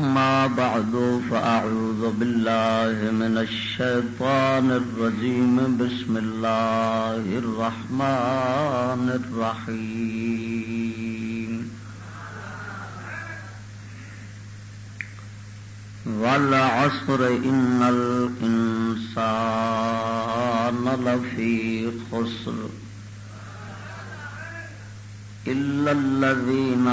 أما بعد، فأعوذ بالله من الشيطان الرجيم. بسم الله الرحمن الرحيم. والعصر إن الإنسان لفي خسر. إلا الذين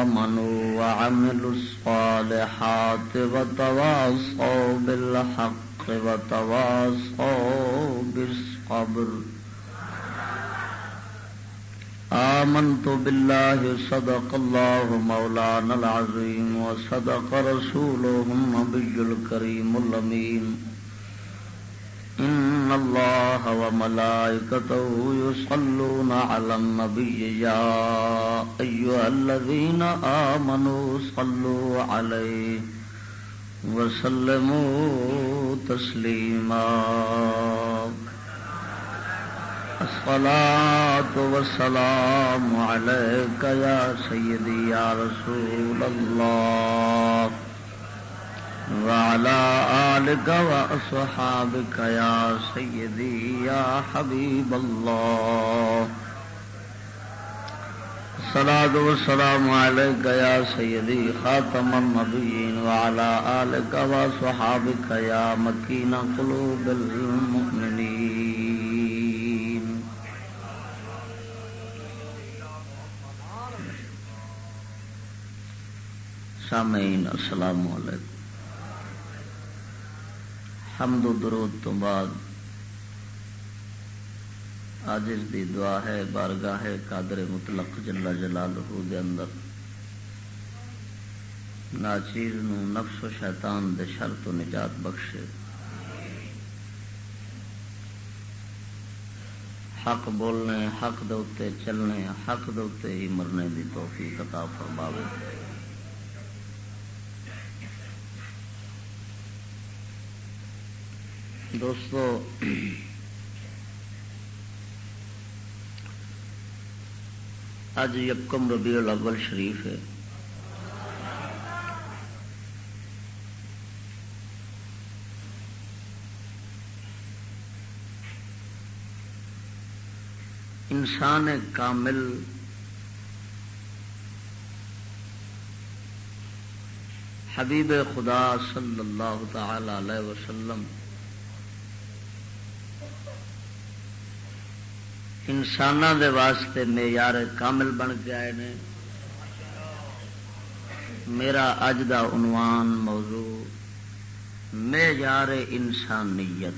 آمنوا وعملوا الصالحات وتواصوا بالحق وتواصوا بالصبر. آمنت بالله صدق الله مولانا العظيم وصدق رسوله النبي الكريم الأمين. إن الله وملائكته يصلون على النبي يا أيها الذين آمنوا صلوا عليه وسلموا تسليما الصلاة والسلام عليك يا سيدي يا رسول الله وعلى آلك وأصحابك يا سيدي، يا حبيب الله. الصلاة والسلام عليك يا سيدي، خاتم النبيين، وعلى آلك وصحابك يا مكين قلوب المؤمنين. سامعين السلام عليكم حمد و درود تو بعد آجز دی دعا ہے، بارگاہ قادر مطلق جلا جلال دے اندر۔ ناچیز نو نفس و شیطان دے شر تو نجات بخشے۔ حق بولنے، حق دے چلنے، حق دے ہی مرنے دی توفیق عطا فرماوے۔ دوستو اج یکم ربیع الاول شریف ہے۔ انسان کامل حبیب خدا صلی اللہ تعالی علیہ وسلم انسان دے واسطے معیار کامل بن کے آئے نے۔ میرا اج دا عنوان موضوع معیار انسانیت۔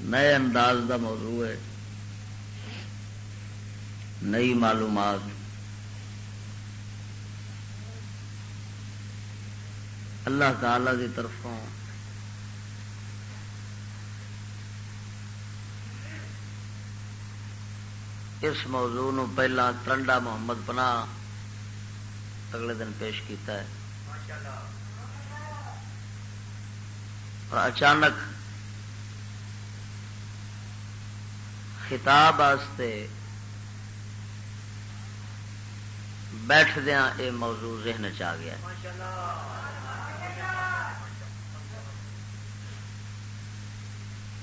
نئے انداز دا موضوع ہے۔ نئی معلومات۔ اللہ تعالی کی طرفوں۔ اس موضوع نو پہلا ترنڈا محمد پنا اگلے دن پیش کیتا ہے۔ اور اچانک خطاب واسطے بیٹھدیا یہ موضوع ذہن چ آ گیا۔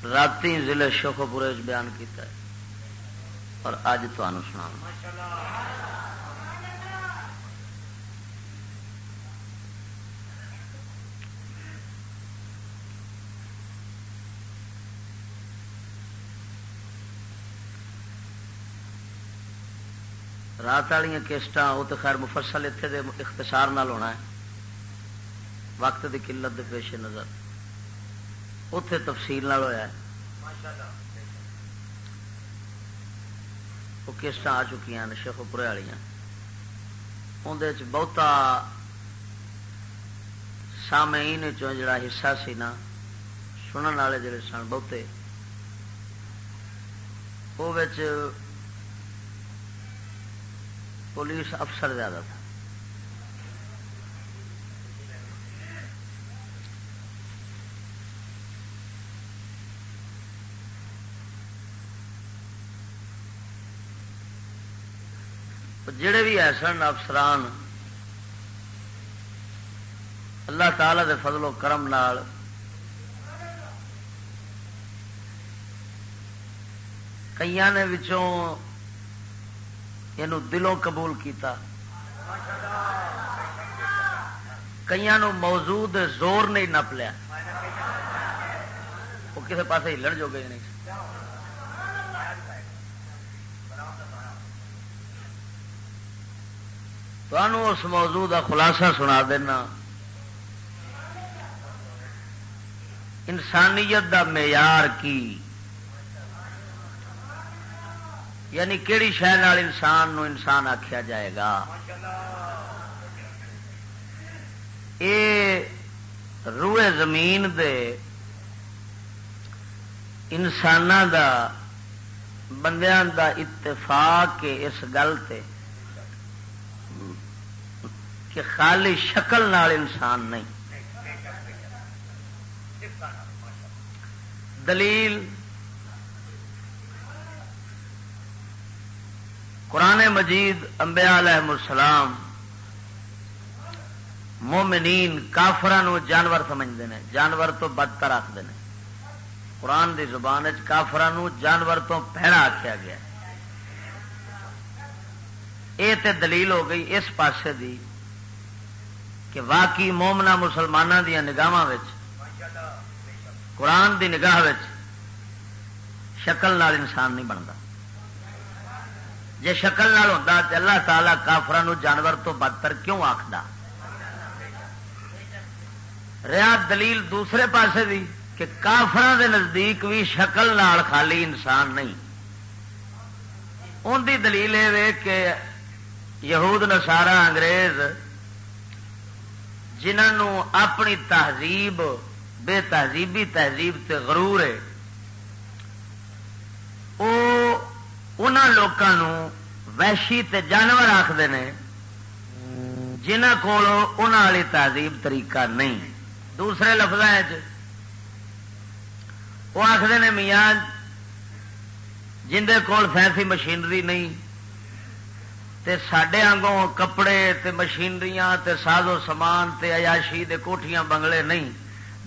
رات ضلع شوخ پورے بیان کیتا ہے۔ اور اج سنا رات والی کیسٹ وہ تو خیر مفصل اتنے اختصار نال ہونا ہے۔ وقت کی قلت پیش نظر۔ اتے تفصیل ہوا وہ کسٹ آ چکی ہیں شیخ پورے اندر بہتا سامعین جڑا حصہ سی نا، سنن والے جڑے سن بہتے وہ پولیس افسر زیادہ تھا۔ جڑے بھی ایسن افسران اللہ تعالی دے فضل و کرم نال کئی نے یہ دلوں قبول کیتا۔ کئی موجود زور نہیں نپ لیا۔ وہ کسی پاس ہلن جو گئے نہیں؟ اس موضوع کا خلاصہ سنا دینا۔ انسانیت دا معیار کی؟ یعنی کہڑی شہر انسان نو انسان آخیا جائے گا؟ یہ روئے زمین دے انسان دا، بندیاں دا اتفاق اس گل تے۔ کہ خالی شکل نال انسان نہیں۔ دلیل قرآن مجید امبیا علیہ السلام مومنین کافران جانور سمجھتے ہیں، جانور تو بدتر آخر قرآن دی زبان کافران جانور تو پہڑا آخیا گیا۔ یہ تے دلیل ہو گئی اس پاسے دی کہ واقعی مومنا مسلمانوں دیا نگاہ قرآن دی نگاہ شکل نال انسان نہیں بنتا۔ جی شکل نال ہوتا تو اللہ تعالی کافران جانور تو بدتر کیوں آخر رہا دلیل دوسرے پاسے بھی کہ کافران دے نزدیک بھی شکل نال خالی انسان نہیں۔ ان دی دلیل یہ کہ یہود نسارا انگریز جنہوں اپنی تہذیب، بے تہذیبی تہذیب تے غرور ہے۔ وہ لوگوں ویشی تے جانور آخر نے جنہ کو تہذیب طریقہ نہیں۔ دوسرے لفظ وہ آخر نے، میاں جندے کول فیسی مشینری نہیں تے سڈے آنگوں کپڑے تے مشینریاں تے ساز و سامان تے عیاشی دے کوٹھیاں بنگلے نہیں،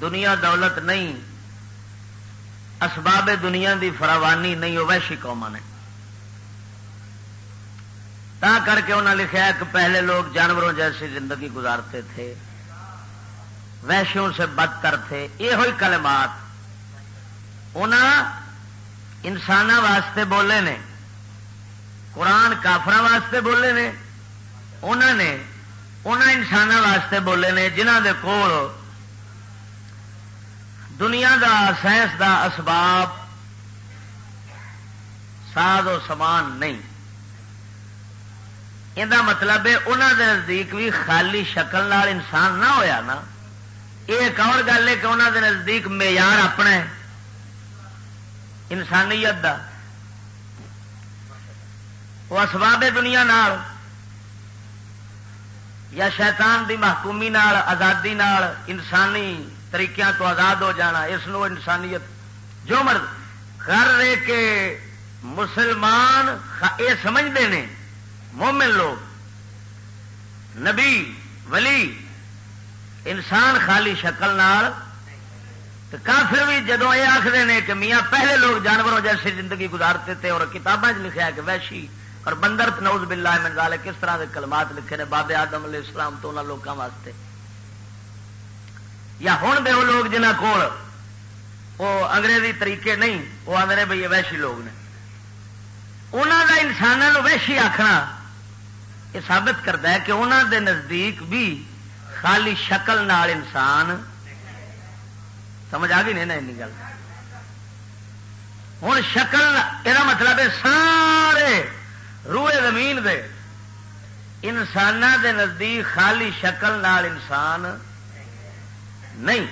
دنیا دولت نہیں، اسباب دنیا دی فراوانی نہیں وہ ویشی قوم نے۔ تا کر کے انہوں نے لکھا کہ پہلے لوگ جانوروں جیسی زندگی گزارتے تھے ویشیوں سے بدتر تھے یہ ہوئی کلمات۔ انہوں انسان واسطے بولے نے۔ قرآن کافر واسطے بولے نے انہوں نے انہوں انسان واسطے بولے نے جنہ دے کول دنیا دا سائنس دا اسباب، ساز و سامان نہیں۔ یہ مطلب ہے انہوں دے نزدیک بھی خالی شکل نال انسان نہ ہویا نا۔ یہ ایک اور گل ہے کہ انہوں دے نزدیک معیار اپنا ہے، انسانیت دا۔ وہ اسباب دنیا نال یا شیطان دی محکومی نال، آزادی نال، انسانی طریقوں تو آزاد ہو جانا، اس نو انسانیت جو مرد کر رہے کہ مسلمان یہ سمجھتے ہیں، مومن لوگ، نبی، ولی، انسان خالی شکل نال کافر بھی جدو یہ آخر نے کہ میاں پہلے لوگ جانوروں جیسی زندگی گزارتے تھے اور کتابیں لکھا کہ ویشی اور بندر نوز باللہ من ذالک، کس طرح کے کلمات لکھے نے بابے آدم علیہ السلام تو انہوں لوگوں واسطے؟ یا ہوں دے وہ لوگ جنہ کول وہ انگریزی طریقے نہیں وہ آدھے بھائی یہ ویشی لوگ نے۔ انہوں کا انسانوں ویشی آخنا یہ ثابت کرتا ہے کہ انہوں دے نزدیک بھی خالی شکل نال انسان سمجھ آ گئی نہیں نا گل؟ ہوں شکل یہ مطلب ہے سارے روئے زمین دے۔ انسان دے نزدیک خالی شکل نال انسان نہیں۔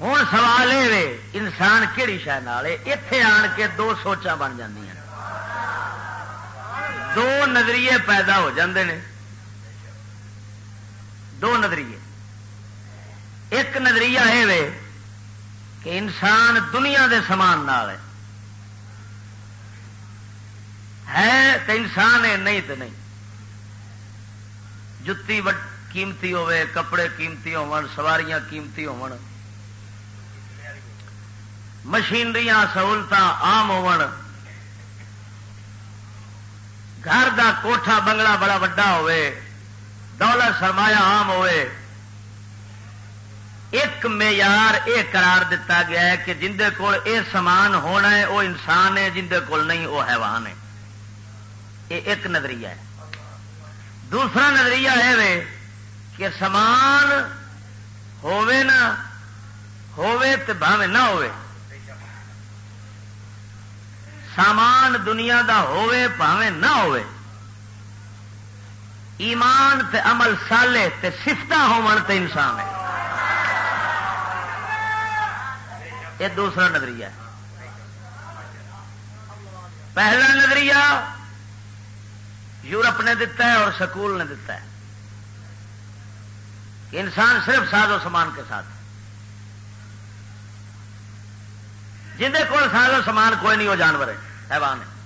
ہوں سوال یہ انسان کہڑی شہ اتے آن کے دو سوچا بن جی دو نظریے پیدا ہو جاندے نے۔ دو نظریے۔ ایک نظریہ یہ کہ انسان دنیا دے سامان نال ہے۔ تو انسان ہے، نہیں تو نہیں۔ جتی قیمتی ہوے کپڑے قیمتی ہون سواریاں قیمتی ہون مشینری سہولت آم ہون گھر دا کوٹھا بنگلہ بڑا وڈا ہوئے دولت سرمایہ آم ہوئے ایک معیار یہ قرار دیتا گیا ہے کہ جندے کول اے سامان ہونا ہے، وہ انسان ہے، جندے کول نہیں، وہ حیوان ہے۔ یہ ایک نظریہ ہے۔ دوسرا نظریہ ہے وے کہ سامان ہووے نہ ہووے تو بھاوے نہ ہووے۔ سامان دنیا دا ہووے پاوے نہ ہووے۔ ایمان تے عمل سالے تے سفتا ہون تے انسان ہے۔ یہ دوسرا نظریہ ہے۔ پہلا نظریہ یورپ نے دتا ہے اور سکول نے دتا ہے۔ کہ انسان صرف ساز و سامان کے ساتھ۔ جن کو ساز و سامان کوئی نہیں، وہ جانور ہے حیوان ہے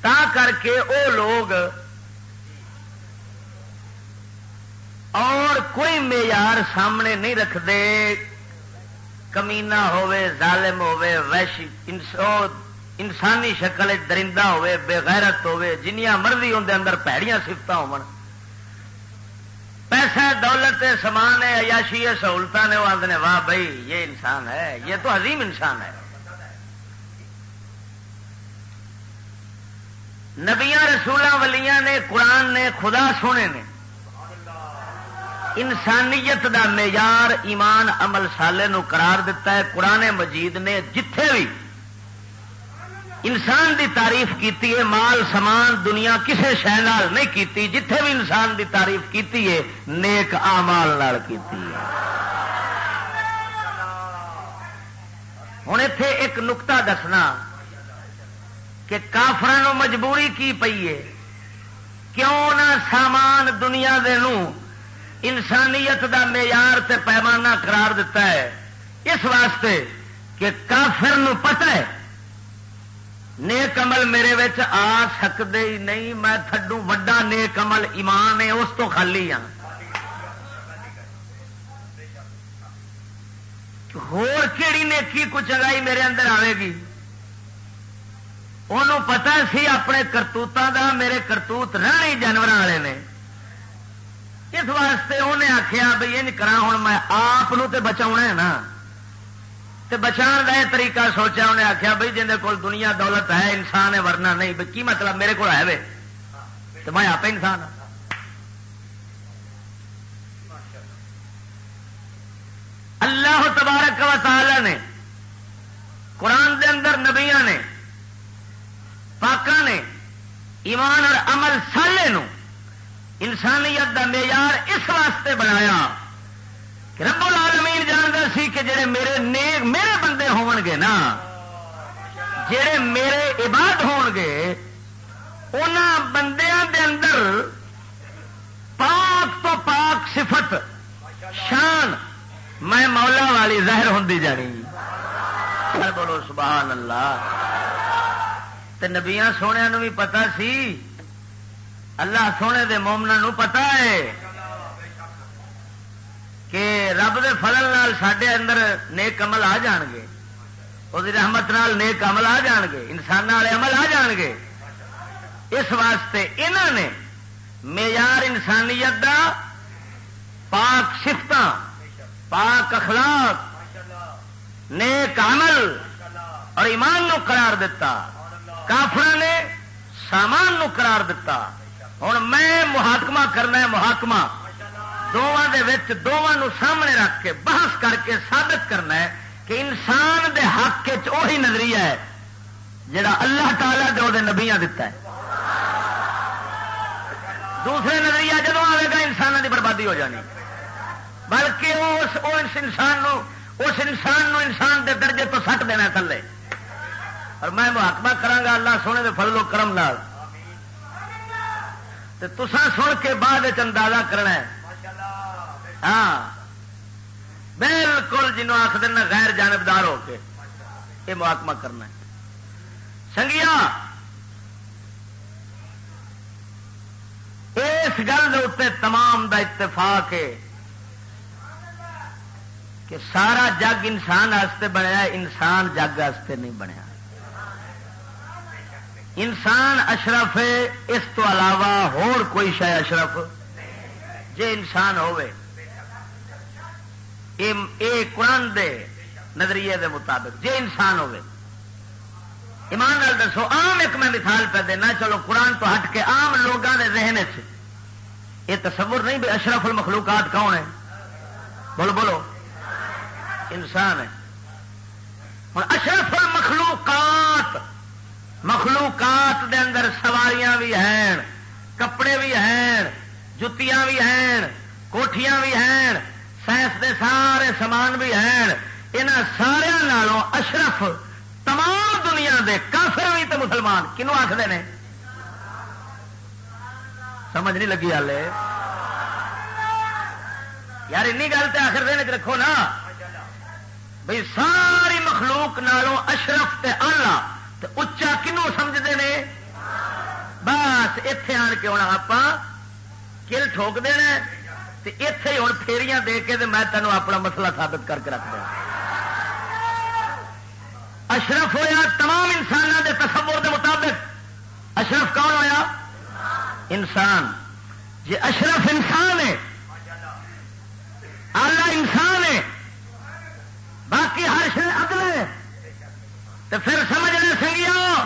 تا کر کے وہ لوگ اور کوئی معیار سامنے نہیں رکھتے۔ کمینا ظالم ہوے ویشی انسانی شکل درندہ ہوے بے غیرت ہوے جنیاں مرضی اندر اندر پیڑیاں سفت ہو پیسہ، دولت، سامان ہے عیاشی سہولت نے وہ آدھے واہ بھائی، یہ انسان ہے، یہ تو عظیم انسان ہے۔ نبیاں رسولوں ولیاں نے، قرآن نے، خدا سونے نے انسانیت دا معیار ایمان عمل سالے نو قرار دیتا ہے، قرآن مجید نے جتھے بھی انسان دی تعریف کیتی ہے، مال سمان دنیا کسے شہ نہیں کیتی، جتھے بھی انسان دی تعریف کیتی ہے، نیک آمال کیتی ہے۔ ہوں اتے ایک نکتا دسنا کہ کافران مجبوری کی پئی ہے؟ کیوں نہ سامان دنیا دے نو انسانیت دا معیار تے پیمانہ قرار دیتا ہے۔ اس واسطے کہ کافر نو پتہ ہے، نیک عمل میرے وچ آ سکتے ہی نہیں، میں تھڈو وڈا نیک عمل ایمان ہے، اس تو خالی ہاں۔ ہور کیڑی نیکی کو چنگائی میرے اندر آئے گی؟ انہوں پتا سی اپنے کرتوتوں دا، میرے کرتوت رہنے جانور والے نے۔ اس واسطے انہیں آخیا بھائی یہ کرا ہوں میں آپ بچا ہے نا۔ بچا کا یہ طریقہ سوچا انہیں آخیا بھائی جن کول دنیا دولت ہے، انسان ہے، ورنہ نہیں۔ بھائی کی مطلب میرے کو ہے تو میں آپ انسان ہوں اللہ تبارک و تعالی نے، قرآن دے اندر نبیا نے پاکا نے، ایمان اور عمل سالے نو انسانیت دا معیار اس واسطے بنایا کہ رب العالمین جانتا سی کہ جڑے میرے نیک میرے بندے ہون گے نا، جڑے میرے عباد ہون گے ان بندیاں دے اندر پاک تو پاک صفت، شان، میں مولا والی زہر ہوں جانی۔ بولو سبحان اللہ۔ تے نبیاں سونے بھی پتا سی اللہ سونے دے مومنا پتا ہے کہ رب دے فضل نال سڈے اندر نیک عمل آ جان گے۔ وہ رحمت نال نیک عمل آ جان گے۔ انسان والے عمل آ جان گے۔ اس واسطے انہوں نے معیار انسانیت دا پاک سفت پاک اخلاق، نیک عمل اور ایمان نو قرار دیتا کافر نے سامان نو قرار دیتا ہوں میں محاکمہ کرنا ہے محاکمہ۔ دونوں دونوں سامنے رکھ کے بحث کر کے ثابت کرنا ہے کہ انسان دے حق وہی نظریہ ہے جڑا اللہ تعالیٰ دے نبیا دتا ہے۔ دوسرے نظریہ جدو آئے گا انسانوں کی بربادی ہو جانی۔ بلکہ اس اس انسان نو اس انسان نو انسان دے درجے تو سٹ دینا تھلے۔ اور میں محاکمہ کرا اللہ سونے دے فضل و کرم نال۔ تسا سن کے بعد اندازہ کرنا ہے۔ ہاں۔ بالکل جنوں آخ دینا غیر جانبدار ہو کے یہ محکمہ کرنا ہے۔ سنگیا، اس گل اتنے تمام دا اتفاق ہے کہ سارا جگ انسان بنیا انسان جگ نہیں بنیا۔ انسان اشرف ہے، اس تو علاوہ ہور کوئی شہ اشرف؟ جے انسان ہوئے اے قرآن دے نظریے دے مطابق جے انسان ہوئے ایمان لال دسو، عام ایک میں مثال پہ دینا، چلو قرآن تو ہٹ کے عام لوگوں کے ذہن یہ تصور نہیں بھی اشرف المخلوقات کون ہے بولو بولو۔ انسان ہے ہوں اشرف مخلوقات دے اندر سواریاں بھی ہیں، کپڑے بھی ہیں، جتیاں بھی ہیں کوٹیاں بھی ہیں، سائنس دے سارے سامان بھی ہیں۔ یہاں سارا اشرف تمام دنیا دے کافر بھی تو مسلمان۔ کنو آخر نے؟ سمجھ نہیں لگی ہال یار این گل تو آخر دن رکھو نا۔ بھائی ساری مخلوق نالوں اشرف تے اچا کنو سمجھتے ہیں بس اتے آن کے ہونا آپ کل ٹھوک دینا اتے ہی ہوں فیریاں دے کے میں تینوں اپنا مسئلہ ثابت کر کے رکھ دیا۔ اشرف ہویا تمام انسانوں کے تصور کے مطابق۔ اشرف کون ہویا؟ انسان۔ جی اشرف انسان ہے آلہ انسان ہے، باقی ہر شہر اگلے تو پھر سمجھنے سنگیا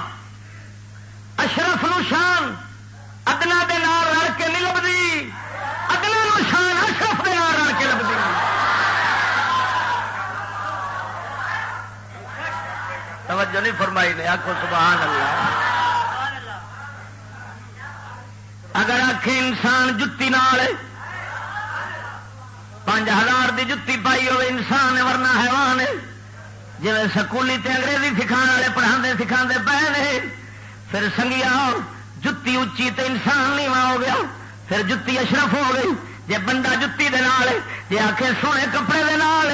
اشرف نشان ادنا دے نال رل کے نہیں لبھی۔ ادنا نشان اشرف دے نال رل کے لبھی۔ توجہ نہیں فرمائی نے آخو سبحان اللہ۔ اگر آخ انسان جتی نال، پانچ ہزار دی جتی پائی ہوئے، انسان ورنہ حیوان ہے۔ جی سکولی تے انگریزی والے پڑھا سکھا پے نے، پھر سنگیا جتی اچی تے انسان نہیں ہو گیا، پھر جتی اشرف ہو گئی۔ جی بندہ جتی دے نال جی آخ سونے کپڑے دے نال،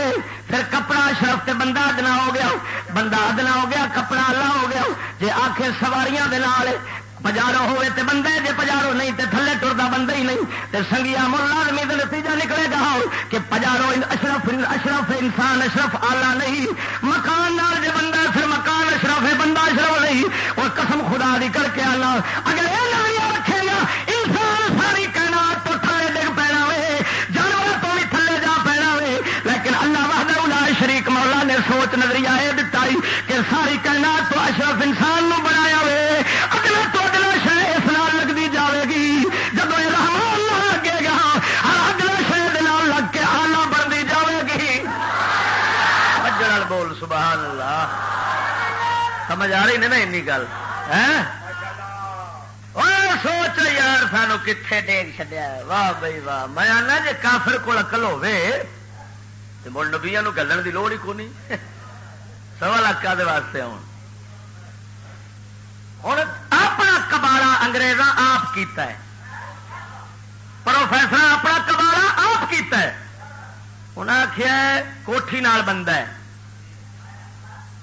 پھر کپڑا اشرف تے بندہ ادنا ہو گیا۔ بندہ ادنا ہو گیا، کپڑا اللہ ہو گیا۔ جی آخ سواریاں دے نال پجارو ہوئے تے بندے جے پجارو نہیں تے تھلے ٹرتا بندہ ہی نہیں۔ تے سنگیا مر لازمی نتیجہ نکلے گا ہاں، کہ پجارو اشرف اشرف انسان، اشرف آلہ نہیں۔ مکان نال جے بندہ پھر مکان اشرف ہے، بندہ اشرف نہیں۔ اور قسم خدا دی کر کے آنا۔ اگر یہ نظریہ رکھے گا، انسان ساری کائنات تو تھلے ڈگ پینا وے۔ جانور تو بھی تھلے جا پینا وے۔ لیکن اللہ وحدہ شریک مولا نے سوچ نظریہ یہ دتا کہ ساری کائنات سمجھ آ رہی نہیں نا گل؟ سوچ یار سانو کتنے ڈیگ چڈیا واہ بھائی واہ۔ میں آنا جی کافر کو اقل ہوے تو مڑ نبیا گلن کی لوڑ ہی کونی۔ سوا لاکھ واسطے ہوں ہوں اپنا کباڑا انگریزاں آپ کیتا ہے۔ پروفیسر اپنا کباڑا آپ کیتا ہے۔ انہیں آخیا کوٹھی نال بندہ ہے۔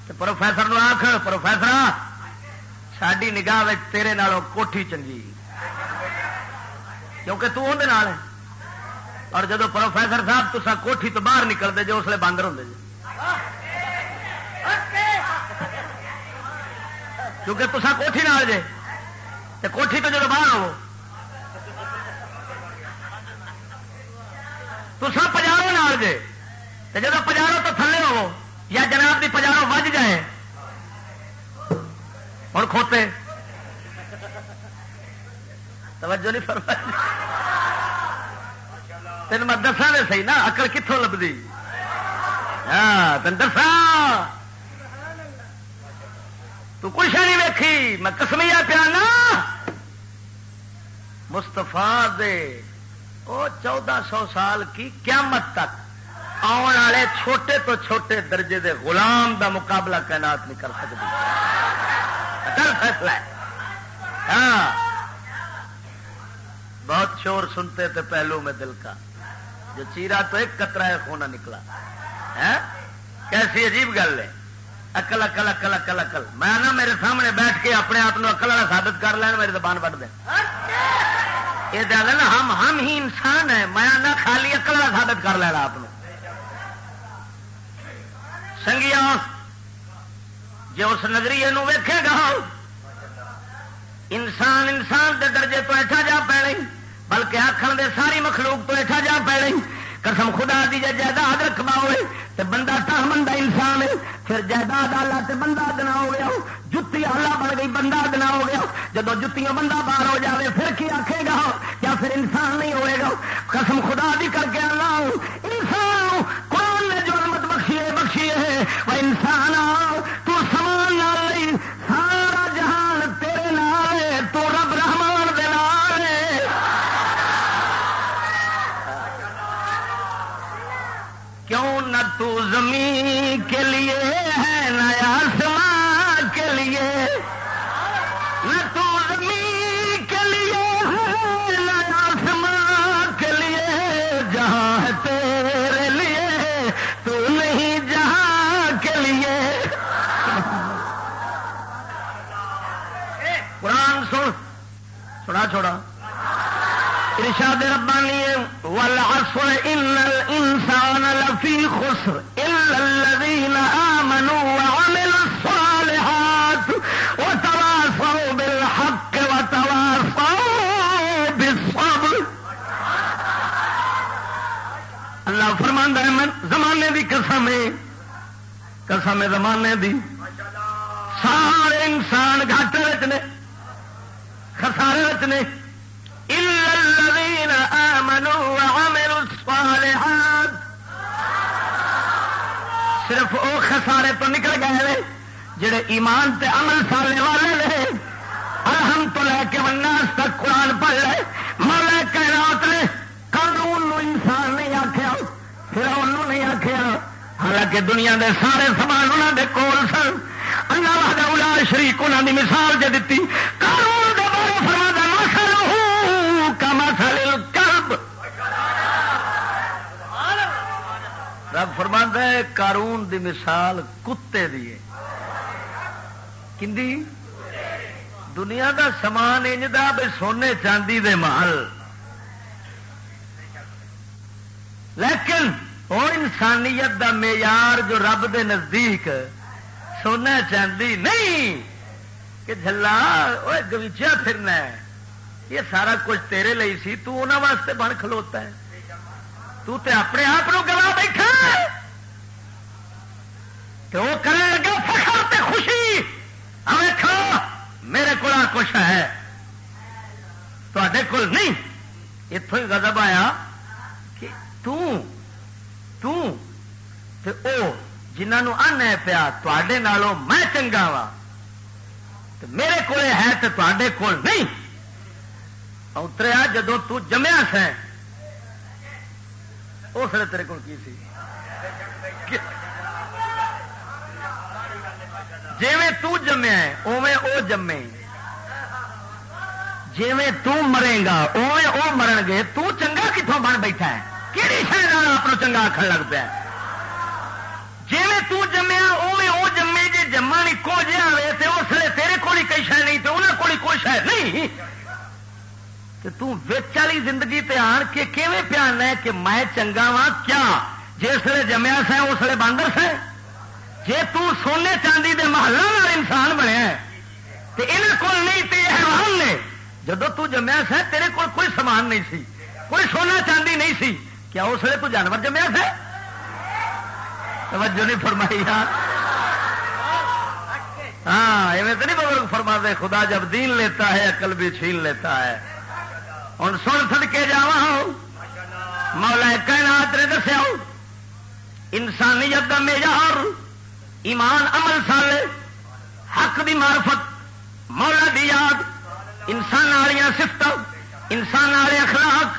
پروفیسر نو آخ پروفیسر ساری نگاہ تیرے نالوں کوٹھی چنگی کیونکہ تو اندر ہے اور جب پروفیسر صاحب تو کوٹھی تو باہر نکلتے جو اس لیے باندر ہوں جی کیونکہ تصا کوٹھی نال جے تو کوٹھی تو جب باہر ہو تسا پجارو نال جے جب پجارو تو تھلے ہو یا جناب کی پجاروں وج جائے اور کھوتے۔ توجہ نہیں فرمائی۔ تین میں دسا دے سی نا اکل کتوں لبھی؟ ہاں تین دسا تو کچھ نہیں ویکھی؟ میں کسمیا پیانا مستفا دے، او چودہ سو سال کی قیامت تک۔ آن والے چھوٹے تو چھوٹے درجے دے غلام دا مقابلہ کائنات نہیں کر سکتی۔ کر فیصلہ ہاں۔ بہت شور سنتے تھے پہلو میں دل کا۔ جو چیرا تو ایک کترا ہے خونا نکلا۔ ہے کیسی عجیب گل ہے۔ اکل اکل اکل اکل اکل میں نا میرے سامنے بیٹھ کے اپنے آپ کو اکل والا ثابت کر لین میری زبان بڑھ دیں یہ دل نا ہم ہم ہی انسان ہیں۔ میں نہ خالی اکل والا ثابت کر لینا آپ سنگیا جی اس نظریے ویکھے گا، انسان انسان دے درجے تو ایٹھا جا پی بلکہ آخر دے ساری مخلوق تو ایٹھا جا پی قسم خدا دی جائیداد رکھوا ہوئے تو بندہ تہ بندہ انسان ہے، پھر جائیداد آلہ تے بندہ دنا ہو گیا، جتی آلہ بن گئی، بندہ دنا ہو گیا۔ جب جتیاں بندہ باہر ہو جاوے، پھر کی آکھے گا؟ کیا پھر انسان نہیں ہوئے گا؟ قسم خدا دی کر کے اللہ، انسان ہے۔ وہ انسان تو سامان نہ سارا جہان تیرے نال تو رب رحمان دے نال کیوں نہ تو زمین کے لیے ارشاد ربانی والعصر ان الانسان لفی خسر الا الذين امنوا وعملوا الصالحات وتواصوا بالحق وتواصوا بالصبر. اللہ فرماندا ہے، میں زمانے دی قسم ہے قسم ہے زمانے دی۔ سارے انسان گھاٹے وچ نے خسارے وچ نے صرف وہ خسارے تو نکل گئے جڑے ایمان تے عمل سالے والے نے۔ الحم تو لے کے وناس تک قرآن پڑھ لے۔ مولا کائنات نے قانون نو انسان نہیں آخیا پھر انہوں نہیں آخیا حالانکہ دنیا دے سارے سامان انہوں دے کول سن۔ اللہ وحدہ شریک انہوں دی مثال جے دیتی قانون رب فرما ہے کارون دی مثال کتے دی کندی دنیا دا سامان انج دا بے سونے چاندی دے محل۔ لیکن وہ انسانیت دا معیار جو رب دے نزدیک سونا چاندی نہیں، کہ جلا وہ گویچیا پھرنا ہے۔ یہ سارا کچھ تیرے لئی سی، تو انہوں واسطے بن کھلوتا ہے۔ تو تے اپنے آپ گوا بیٹھا۔ تو وہ کرنے فخر تے خوشی۔ ہمیں کھا میرے کو کچھ ہے۔ تے کول نہیں۔ اتوں ہی گزب آیا کہ تنہوں ان پیا تے میں چنگا وا میرے کو ہے تو تے کول نہیں۔ اتریا جدو تمیا سیں اس لیے تیرے کو کی سی جی تمیا اوے وہ جمے جی مرے گا اوے وہ مرن گے تو چنگا کتوں بن بیٹھا ہے کہڑی شہر آپ چنگا آخر لگ پیا جی تمیا اوے وہ جمے جی جمن ایکو جہ آئے تو اس لیے تیرے کو کئی شہ نہیں تو انہوں کو کوئی شہ نہیں والی زندگی تے آن کے کیویں پیان ہے کہ میں چنگا وا کیا؟ جس لیے جمیا سا اس لیے باندر سا جی سونے چاندی دے محلہ انسان بنیا تو یہ کول نہیں، تے حیوان نے۔ جدو تو جمیا سا تیرے کول کوئی سامان نہیں سی، کوئی سونا چاندی نہیں سی۔ کیا اس لیے تو جانور جمیا سا توجہ نہیں فرمائی ہاں۔ ہاں ایویں تو نہیں بزرگ فرما دے خدا جب دین لیتا ہے، عقل بھی چھین لیتا ہے۔ ہوں سن سن کے جا مولا کائنات نے دسیا انسانیت کا معیار، ایمان عمل سال حق دی معرفت، مولا دی یاد، انسان والی سفت انسان والے اخلاق،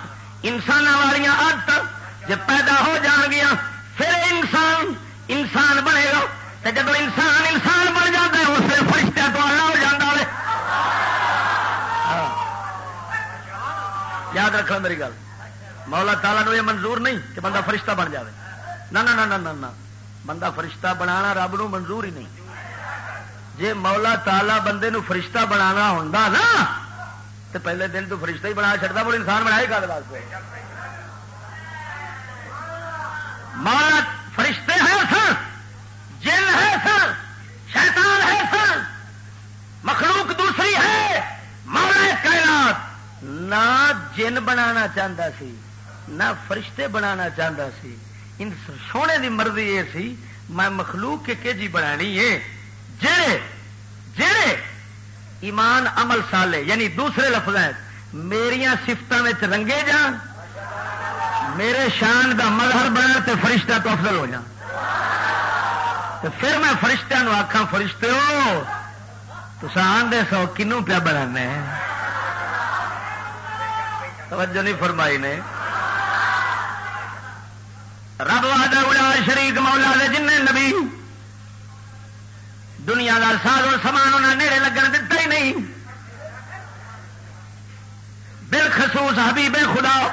انسان والی آدت جب پیدا ہو جان گیا پھر انسان انسان بنے گا۔ تو جب انسان انسان بن جاتا ہے اس فرشتہ تو اللہ ہو جاتا ہے یاد رکھو میری گل۔ مولا تالا یہ منظور نہیں کہ بندہ فرشتہ بن جائے نہ نہ نہ بندہ فرشتہ بنا رب نو منظور ہی نہیں۔ جی مولا تالا بندے نو فرشتہ بنا ہوں نا تو پہلے دن تو فرشتہ ہی بنا چڑھتا وہ انسان بنا گل واسطے؟ مولا فرشتے ہیں سر جن ہے سر شیطان ہے سر مخلوق دوسری ہے مولا کائنات نہ جن بنانا چاہتا سی، نہ فرشتے بنانا چاہتا سی۔ ان سونے دی مرضی یہ سی، میں مخلوق کے جی بنانی ہے۔ جڑے جڑے ایمان عمل سالے یعنی دوسرے لفظ میریا سفتوں میں رنگے جان، میرے شان دا مظہر بنا تو فرشتہ تو افضل ہو جان۔ تو پھر میں فرشتہ نو آخا فرشتے ہو تو سان دے سو، کنوں پیا بنا توجہ نہیں فرمائی نے۔ رب واد اڑا شریک مولا دے جن نبی دنیا کا ساز اور سامان انہیں نیڑے لگن دتا ہی نہیں۔ بالخصوص حبیب خدا۔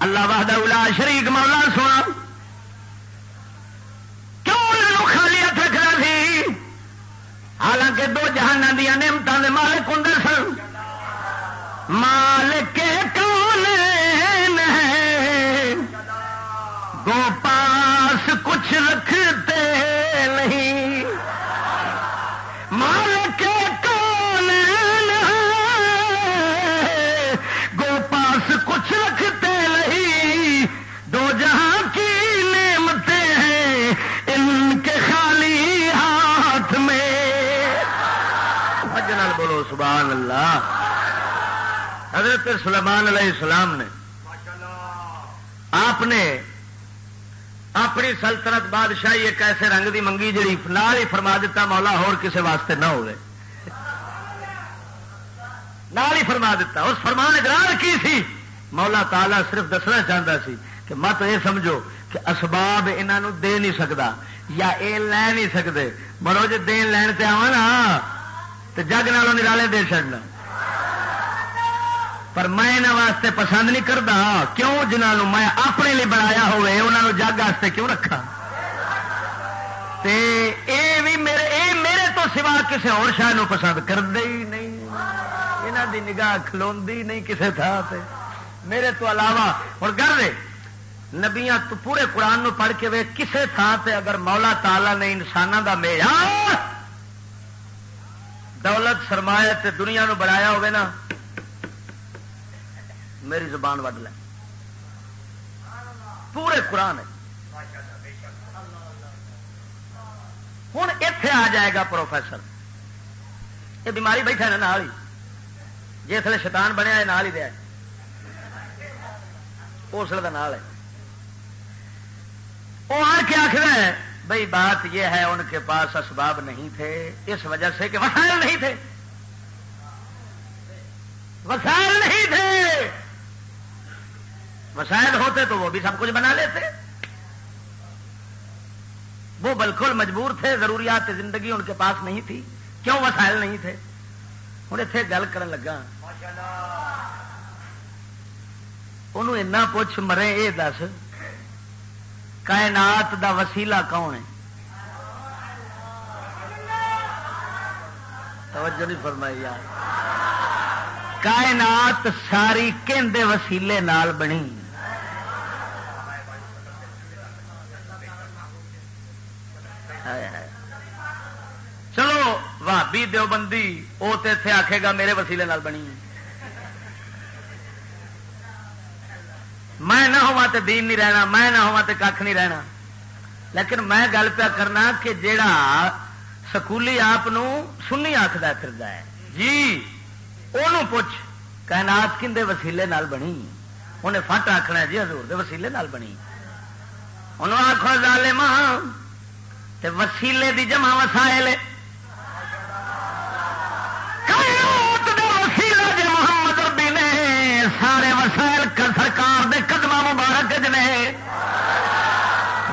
اللہ وحد الا شریک مولا سونا۔ کیوں خالی ہاتھ رکھنا سی؟ حالانکہ دو جہان دیا نعمتوں کے مالک ہوں سن۔ مالک کون گو پاس کچھ رکھتے نہیں۔ مالک کے حضرت سلیمان علیہ السلام نے آپ نے اپنی سلطنت بادشاہی ایک ایسے رنگ دی منگی جڑی نال ہی فرما دیتا مولا ہور کسے واسطے نہ ہوئے۔ نال ہی فرما دیتا۔ اس فرمان اقرار کی سی؟ مولا تالا صرف دسنا چاہتا سی کہ مت یہ سمجھو کہ اسباب انہوں دے نہیں سکتا یا اے لے نہیں سکتے مرو جی دین لین تے آوا نا تو جگ نالوں نرالے دے چڑنا پر میں یہاں واسطے پسند نہیں کرتا کیوں؟ جنہوں میں اپنے لیے بنایا ہوئے انہوں جگ واسطے کیوں رکھا تے اے بھی میرے اے میرے تو سوا کسی اور شاہ پسند کرتے ہی نہیں۔ یہاں دی نگاہ کھلوی نہیں کسی تھان سے میرے تو علاوہ، اور کر دے نبیاں تو پورے قرآن نو پڑھ کے وے کسے تھان سے اگر مولا تالا نے انسانوں کا معیار دولت، سرمایہ تے دنیا نو بنایا ہوگا نا میری زبان وڈ لے۔ پورے قرآن ہوں اتے آ جائے گا پروفیسر۔ یہ بیماری بیٹھا نا نال ہی۔ جس ویسے شیطان بنیا ہے، نال ہی دیا اسلے کا نال ہے۔ وہ آ کے آخر ہے بھائی بات یہ ہے، ان کے پاس اسباب نہیں تھے۔ اس وجہ سے کہ وسائل نہیں تھے۔ وسائل نہیں تھے۔ وسائل ہوتے تو وہ بھی سب کچھ بنا لیتے۔ وہ بالکل مجبور تھے، ضروریات زندگی ان کے پاس نہیں تھی۔ کیوں وسائل نہیں تھے؟ ہوں اتنے گل کر لگا۔ انہوں پوچھ مرے، یہ دس، کائنات دا وسیلہ کون ہے؟ توجہ نہیں فرمائی یار۔ کائنات ساری کہندے وسیلے نال بنی چلو بھابی دیوبندی وہ تو اتنے آخے گا میرے وسیلے نال بنی میں نہ ہوا تو دین نہیں رہنا میں نہ ہوا تو کھ نہیں رہنا لیکن میں گل پیا کرنا کہ جیڑا سکولی آپ سنی آخر پھر ہے جی وہ پوچھ کائنات کھے وسیلے نال بنی انہیں فٹ آخنا جی ہزور دے وسیلے نال بنی انہوں آخو ظالم تے وسیلے دی جمع وسائل سارے وسائل سرکار دے قدم مبارک جنے.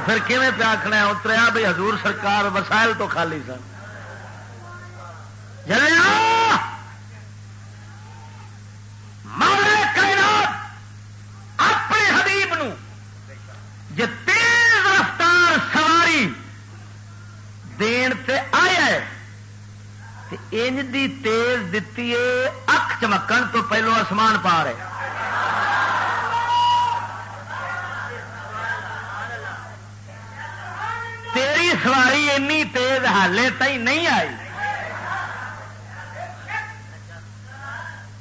پھر کیون پہ آخنا اتریا بھائی حضور سرکار وسائل تو خالی سن. جلیا دین تے آیا انج دی تیز دتی ہے اک چمکن تو پہلو آسمان پا رہے سواری اینی تیز حالے تھی نہیں آئی۔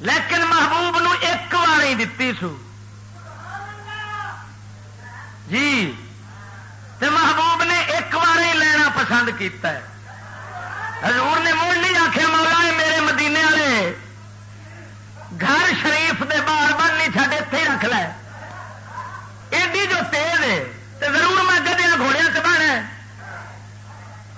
لیکن محبوب نو ایک بار ہی دتی سو۔ جی۔ تے محبوب نے ایک بار ہی لینا پسند کیتا ہے۔ حضور نے مڑ نہیں آخیا مولا میرے مدینے والے، گھر شریف دے بار بار نہیں چڈ اتے رکھ لے ایڈی جو تیز ہے تو ضرور میں گدیا گھوڑیا سے بہنا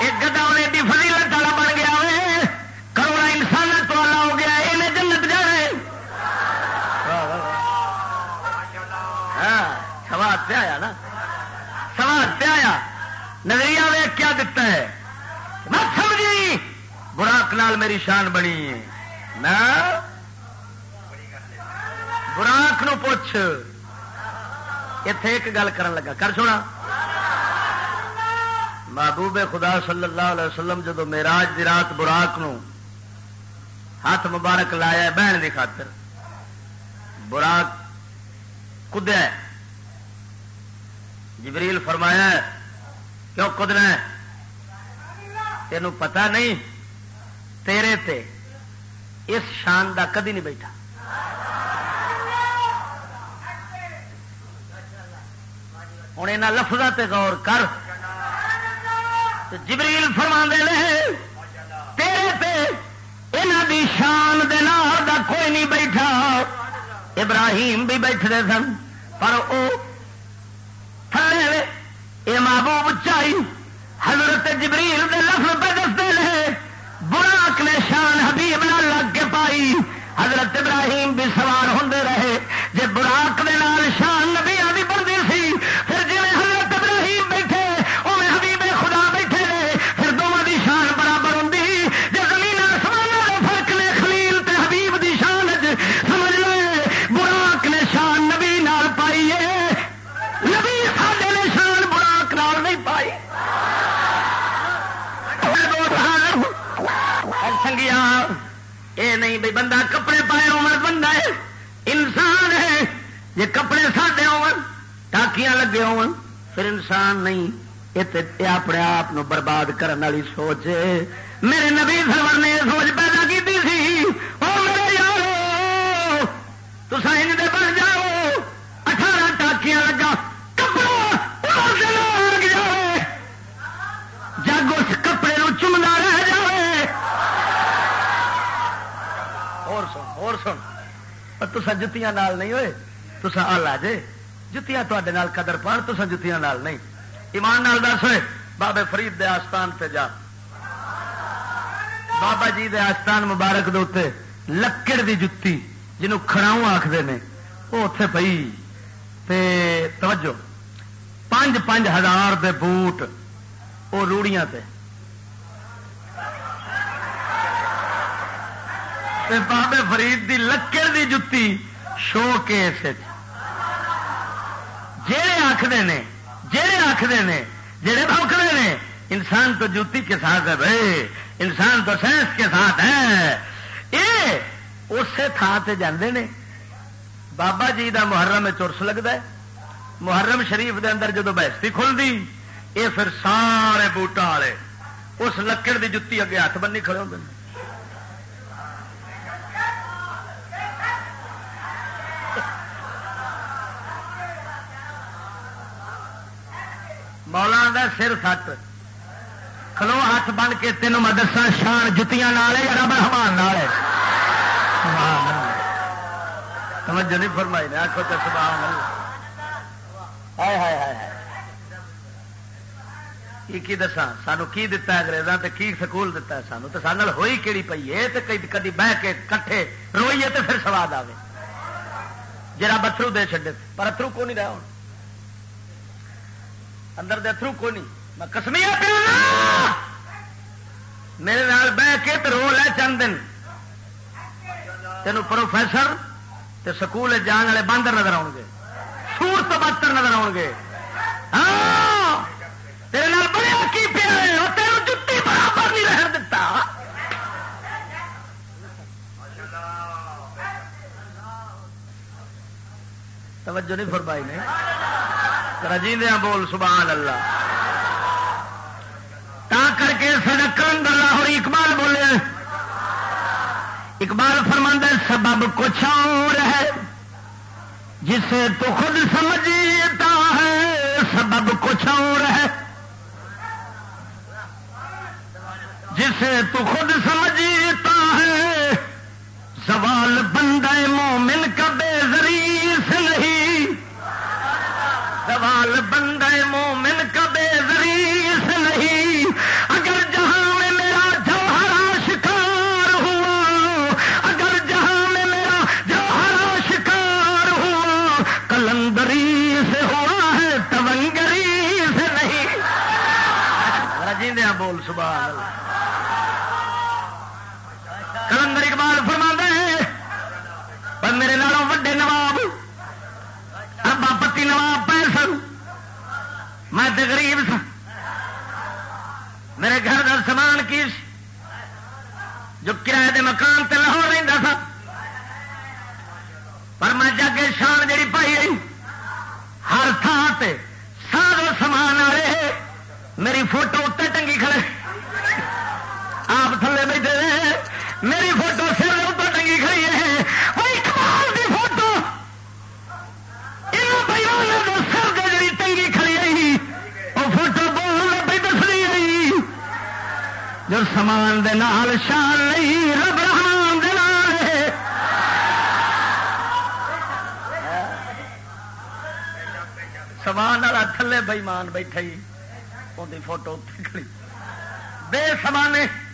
ایک گدا ایڈی فضیلت والا بن گیا ہوئے، کروڑا انسان والا ہو گیا یہ جنت جانا ہاں سواد پہ آیا نا۔ سواد پہ آیا۔ نظریہ ویک کیا دتا ہے۔ میں سمجھی، براک نال میری شان بنی ہے۔ میں براک نو پوچھ۔ اتے ایک گل کر لگا۔ کر سونا۔ محبوب خدا صلی اللہ علیہ وسلم جدو میراج دی رات براک نو ہاتھ مبارک لایا بہن دی خاطر براک کدیا جبریل فرمایا کیوں کدنا تینوں پتا نہیں، تیرے تے اس شان دا کدی نہیں بیٹھا۔ ہوں یہاں لفظ غور کر۔ جبریل فرما لے تیرے یہاں دی شان دے دا کوئی نہیں بیٹھا. ابراہیم بھی بیٹھتے سن، پر وہ تھلے یہ محبوب چائی حضرت جبریل دے لفظ پہ دستے رہے براک نے شان حبیب نہ لگ کے پائی۔ حضرت ابراہیم بھی سوار ہوں بندہ کپڑے پائے عمر بندہ ہے، انسان ہے۔ جی کپڑے ساڈے ٹاکیاں لگے پھر انسان نہیں۔ یہ اپنے آپ برباد کرنے والی سوچ میرے نبی سرور نے یہ سوچ پیدا کی سی سن۔ اور سن تو جتیاں نال نہیں ہوئے تو آ لا جے۔ جتیاں تے قدر پان تو جتیاں نال نہیں۔ ایمان نال دس ہوئے، بابے فرید دے آستان تے جا۔ بابا جی دے آستان مبارک دے لکڑ دی جتی، جنوں کھڑاؤں آخر نے وہ اتے پی توجہ پانچ پانچ ہزار دے بوٹ وہ روڑیاں تے۔ بابے فرید دی لکڑ دی جتی شو کیس جہے جی۔ آخر نے جہے آخر نے جہے بوکھنے نے، انسان تو جوتی کے ساتھ ہے بھائی، انسان تو سائنس کے ساتھ ہے۔ یہ اسی تھان سے جانے نے۔ بابا جی دا محرم چرس لگتا ہے۔ محرم شریف دے اندر جدو بہستی کھلتی یہ پھر سارے بوٹا والے، اس لکڑ دی جتی اگے ہاتھ بنی کھڑے ہوتے ہیں مولا دا سر سٹ۔ کھلو ہاتھ بن کے تینوں مدرسہ شان جتیاں نال ہے یا رب رحمان نال ہے؟ نہیں فرمائی نے آخو تو سبحان اللہ۔ ہائے ہائے ہائے کی کی دسا سانو کی دتا اگریزاں تے کی سکول دتا ہے سانو؟ تے سانل ہوئی کیڑی پئی ہے؟ تے کدی بہ کے کٹھے روئیے تے پھر سواد آوے۔ جرا بترو دے چھڈے، پر اترو کو نہیں رہا ہوں اندر دے اترو کو نہیں۔ میں کسمیا پیا میرے نال بہ کے تو رو لے چند دن۔ تینوں پروفیسر تے سکول جان والے باندر نظر آؤ گے۔ سور تو بہتر نظر آؤ گے۔ ہاں۔ تیرے بڑے کی پیا تیرے جتی برابر نہیں رہن دتا۔ توجہ نہیں فرمائی نے۔ رجیندیا بول سبحان اللہ۔ تا کر کے سڑک کلندر لاہور اقبال بولے۔ اقبال فرماندہ سبب کچھ اور ہے۔ جسے تو خود سمجھتا ہے، سبب کچھ اور ہے۔ جسے تو خود سمجھتا ہے سوال بندہ مومن سبحان اللہ کلندر اقبال فرما ہے، پر میرے نالوں وڈے نواب ابا پتی نواب پہ سن۔ میں تو غریب سا میرے گھر کا سامان کی جو کرایہ دے مکان تے لاہور رہتا تھا پر میں جگ شان جڑی پائی رہی ہر تھان سے سارے سامان والے میری فوٹو اتنے ٹنگی کھڑے آپ تھلے بیٹھے رہے میری فوٹو سر اتر ٹنگی کھڑی ہے۔ وہی کمال دی فوٹو۔ یہ بھائی سر کے جی ٹنگی کھڑی رہی۔ وہ فوٹو بولنے پہ دس رہی رہی جو سامان دے نال شان نہیں، رب رحمان دے نال ہے۔ سامان والا تھلے بئیمان بیٹھا ہی ان فوٹو اتنے کھڑی۔ بے سمانے۔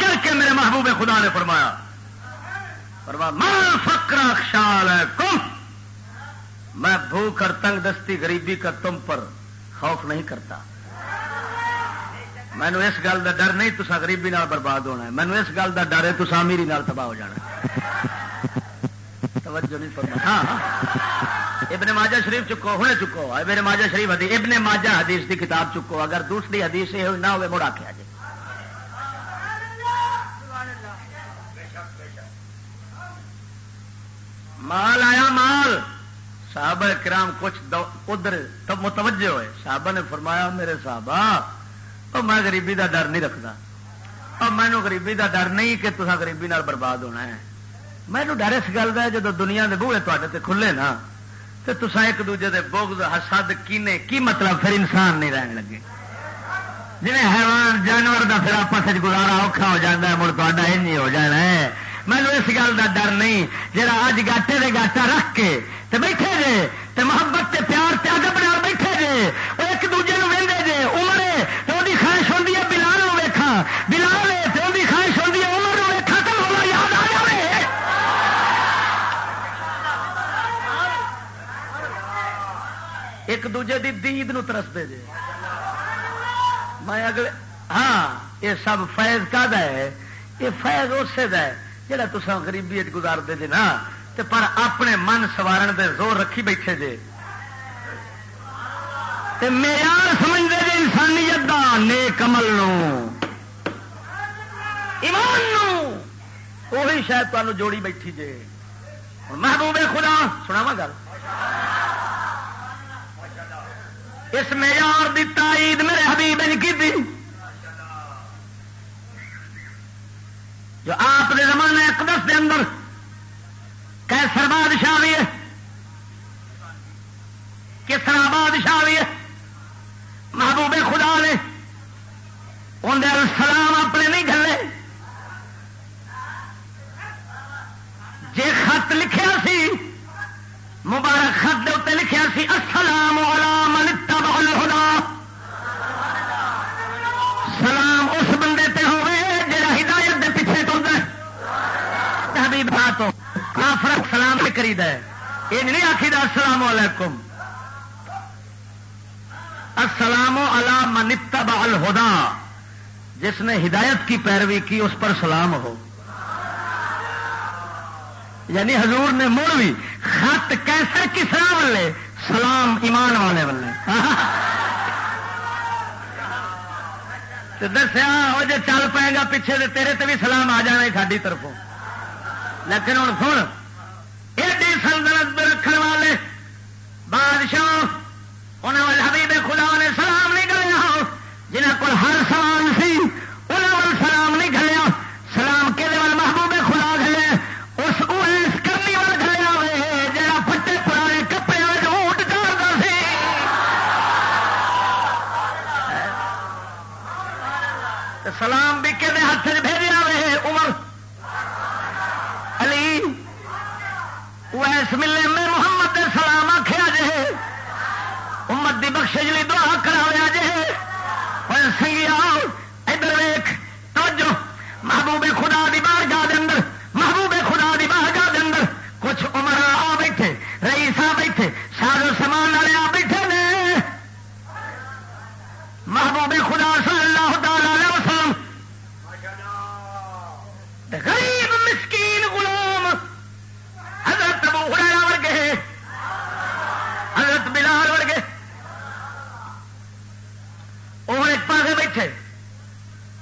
کر کے میرے محبوب خدا نے فرمایا فرمایا مال خیال ہے کم میں بھوک اور تنگ دستی غریبی کا تم پر خوف نہیں کرتا۔ مینو اس گل کا ڈر نہیں تسا غریبی نال برباد ہونا ہے۔ مینو اس گل کا ڈر ہے تسا امیری نال تباہ ہو جانا توجہ نہیں فرما ہاں۔, ہاں۔ ابن ماجہ شریف چکو ہونے چکو۔ ابن ماجہ شریف حدیث ابن ماجہ حدیث کی کتاب چکو۔ اگر دوسری حدیث یہ نہ ہوئے، مڑ آخیا جی مال آیا مال۔ صحابہ کرام کچھ ادھر متوجہ ہوئے۔ صحابہ نے فرمایا، میرے صحابہ اور میں غریبی دا ڈر نہیں رکھتا اور مینو غریبی دا ڈر نہیں کہ تصا غریبی نال برباد ہونا ہے۔ مینو ڈر اس گل کا جب دنیا کے بوہے تے کھلے نا۔ تو تصا ایک دوجے دے بغض حسد کینے کی مطلب پھر انسان نہیں رہن لگے؟ جی حیوان جانور دا پھر آپس گزارا اوکھا ہو جاتا ہے، مڑ تا ہو جانا ہے۔ مینو اس گل کا ڈر نہیں جا اج گاٹے دے گاٹا رکھ کے تے بیٹھے جے، تے محبت تے پیار تے ادب نال بیٹھے جے وہ ایک دوجے نو وہدے جے عمر تو وہی خواہش ہوتی ہے بلال نو ویکھا بلال ایک دوجے دی دید نو ترستے جے۔ میں اگلے ہاں یہ سب فیض کا ہے؟ یہ فیض اسے دا ہے جہاں تصا گریبی گزارتے جے نا۔ تے پر اپنے من سوارن دے زور رکھی بیٹھے جے۔ تے معیار سمجھتے جے انسانیت دا نیک عمل نو۔ ایمان وہی شاید تمہیں جوڑی بیٹھی جے۔ محبوب خدا سنا گل۔ اس معیار دی تائید میرے حبیب نے کی تھی؟ جو آپ کے زمانے اقدس دے اندر کیسر بادشاہ بھی ہے، کسرا بادشاہ بھی ہے، محبوب خدا نے اندر سلام اپنے نہیں گلے جے خط لکھیا سی مبارک خط دے اتنے لکھیا سی، السلام علام اتبع الہدا۔ سلام اس بندے تے ہوئے جڑا ہدایت دے پیچھے ٹرتا ہے۔ حبیب تو کافر سلام نہیں کری دے یہ نہیں آخی دا السلام علیکم۔ السلام علی من اتبع الہدا۔ جس نے ہدایت کی پیروی کی، اس پر سلام ہو۔ یعنی حضور نے مڑ بھی خط کیسے کسرا والے، سلام ایمان والے والے۔ دسیا وہ جی چل پائے گا پیچھے دے تیرے تے بھی سلام آ جانا ساری طرفوں۔ لیکن ہوں سن ایڈی سلطنت رکھنے والے بادشاہ انہوں حبیب خدا نے سلام نہیں کریا جنہ کو ویس ملے میں محمد سلام آخیا جے، امت دی بخش لی دعا کرا لیا جے سنگیا ادھر ویخ توجہ، محبوب خدا دی بار گاہ اندر محبوب خدا دی بار گاہ اندر کچھ عمر آ بیٹھے رئیس آ بیٹھے سارے سامان والے آ بیٹھے نے محبوب خدا صلی اللہ تعالی وسلم غریب مسکین غلام حضرت ابو ہریرہ ورگے حضرت بلال ورگے وہ ایک پاس بیٹھے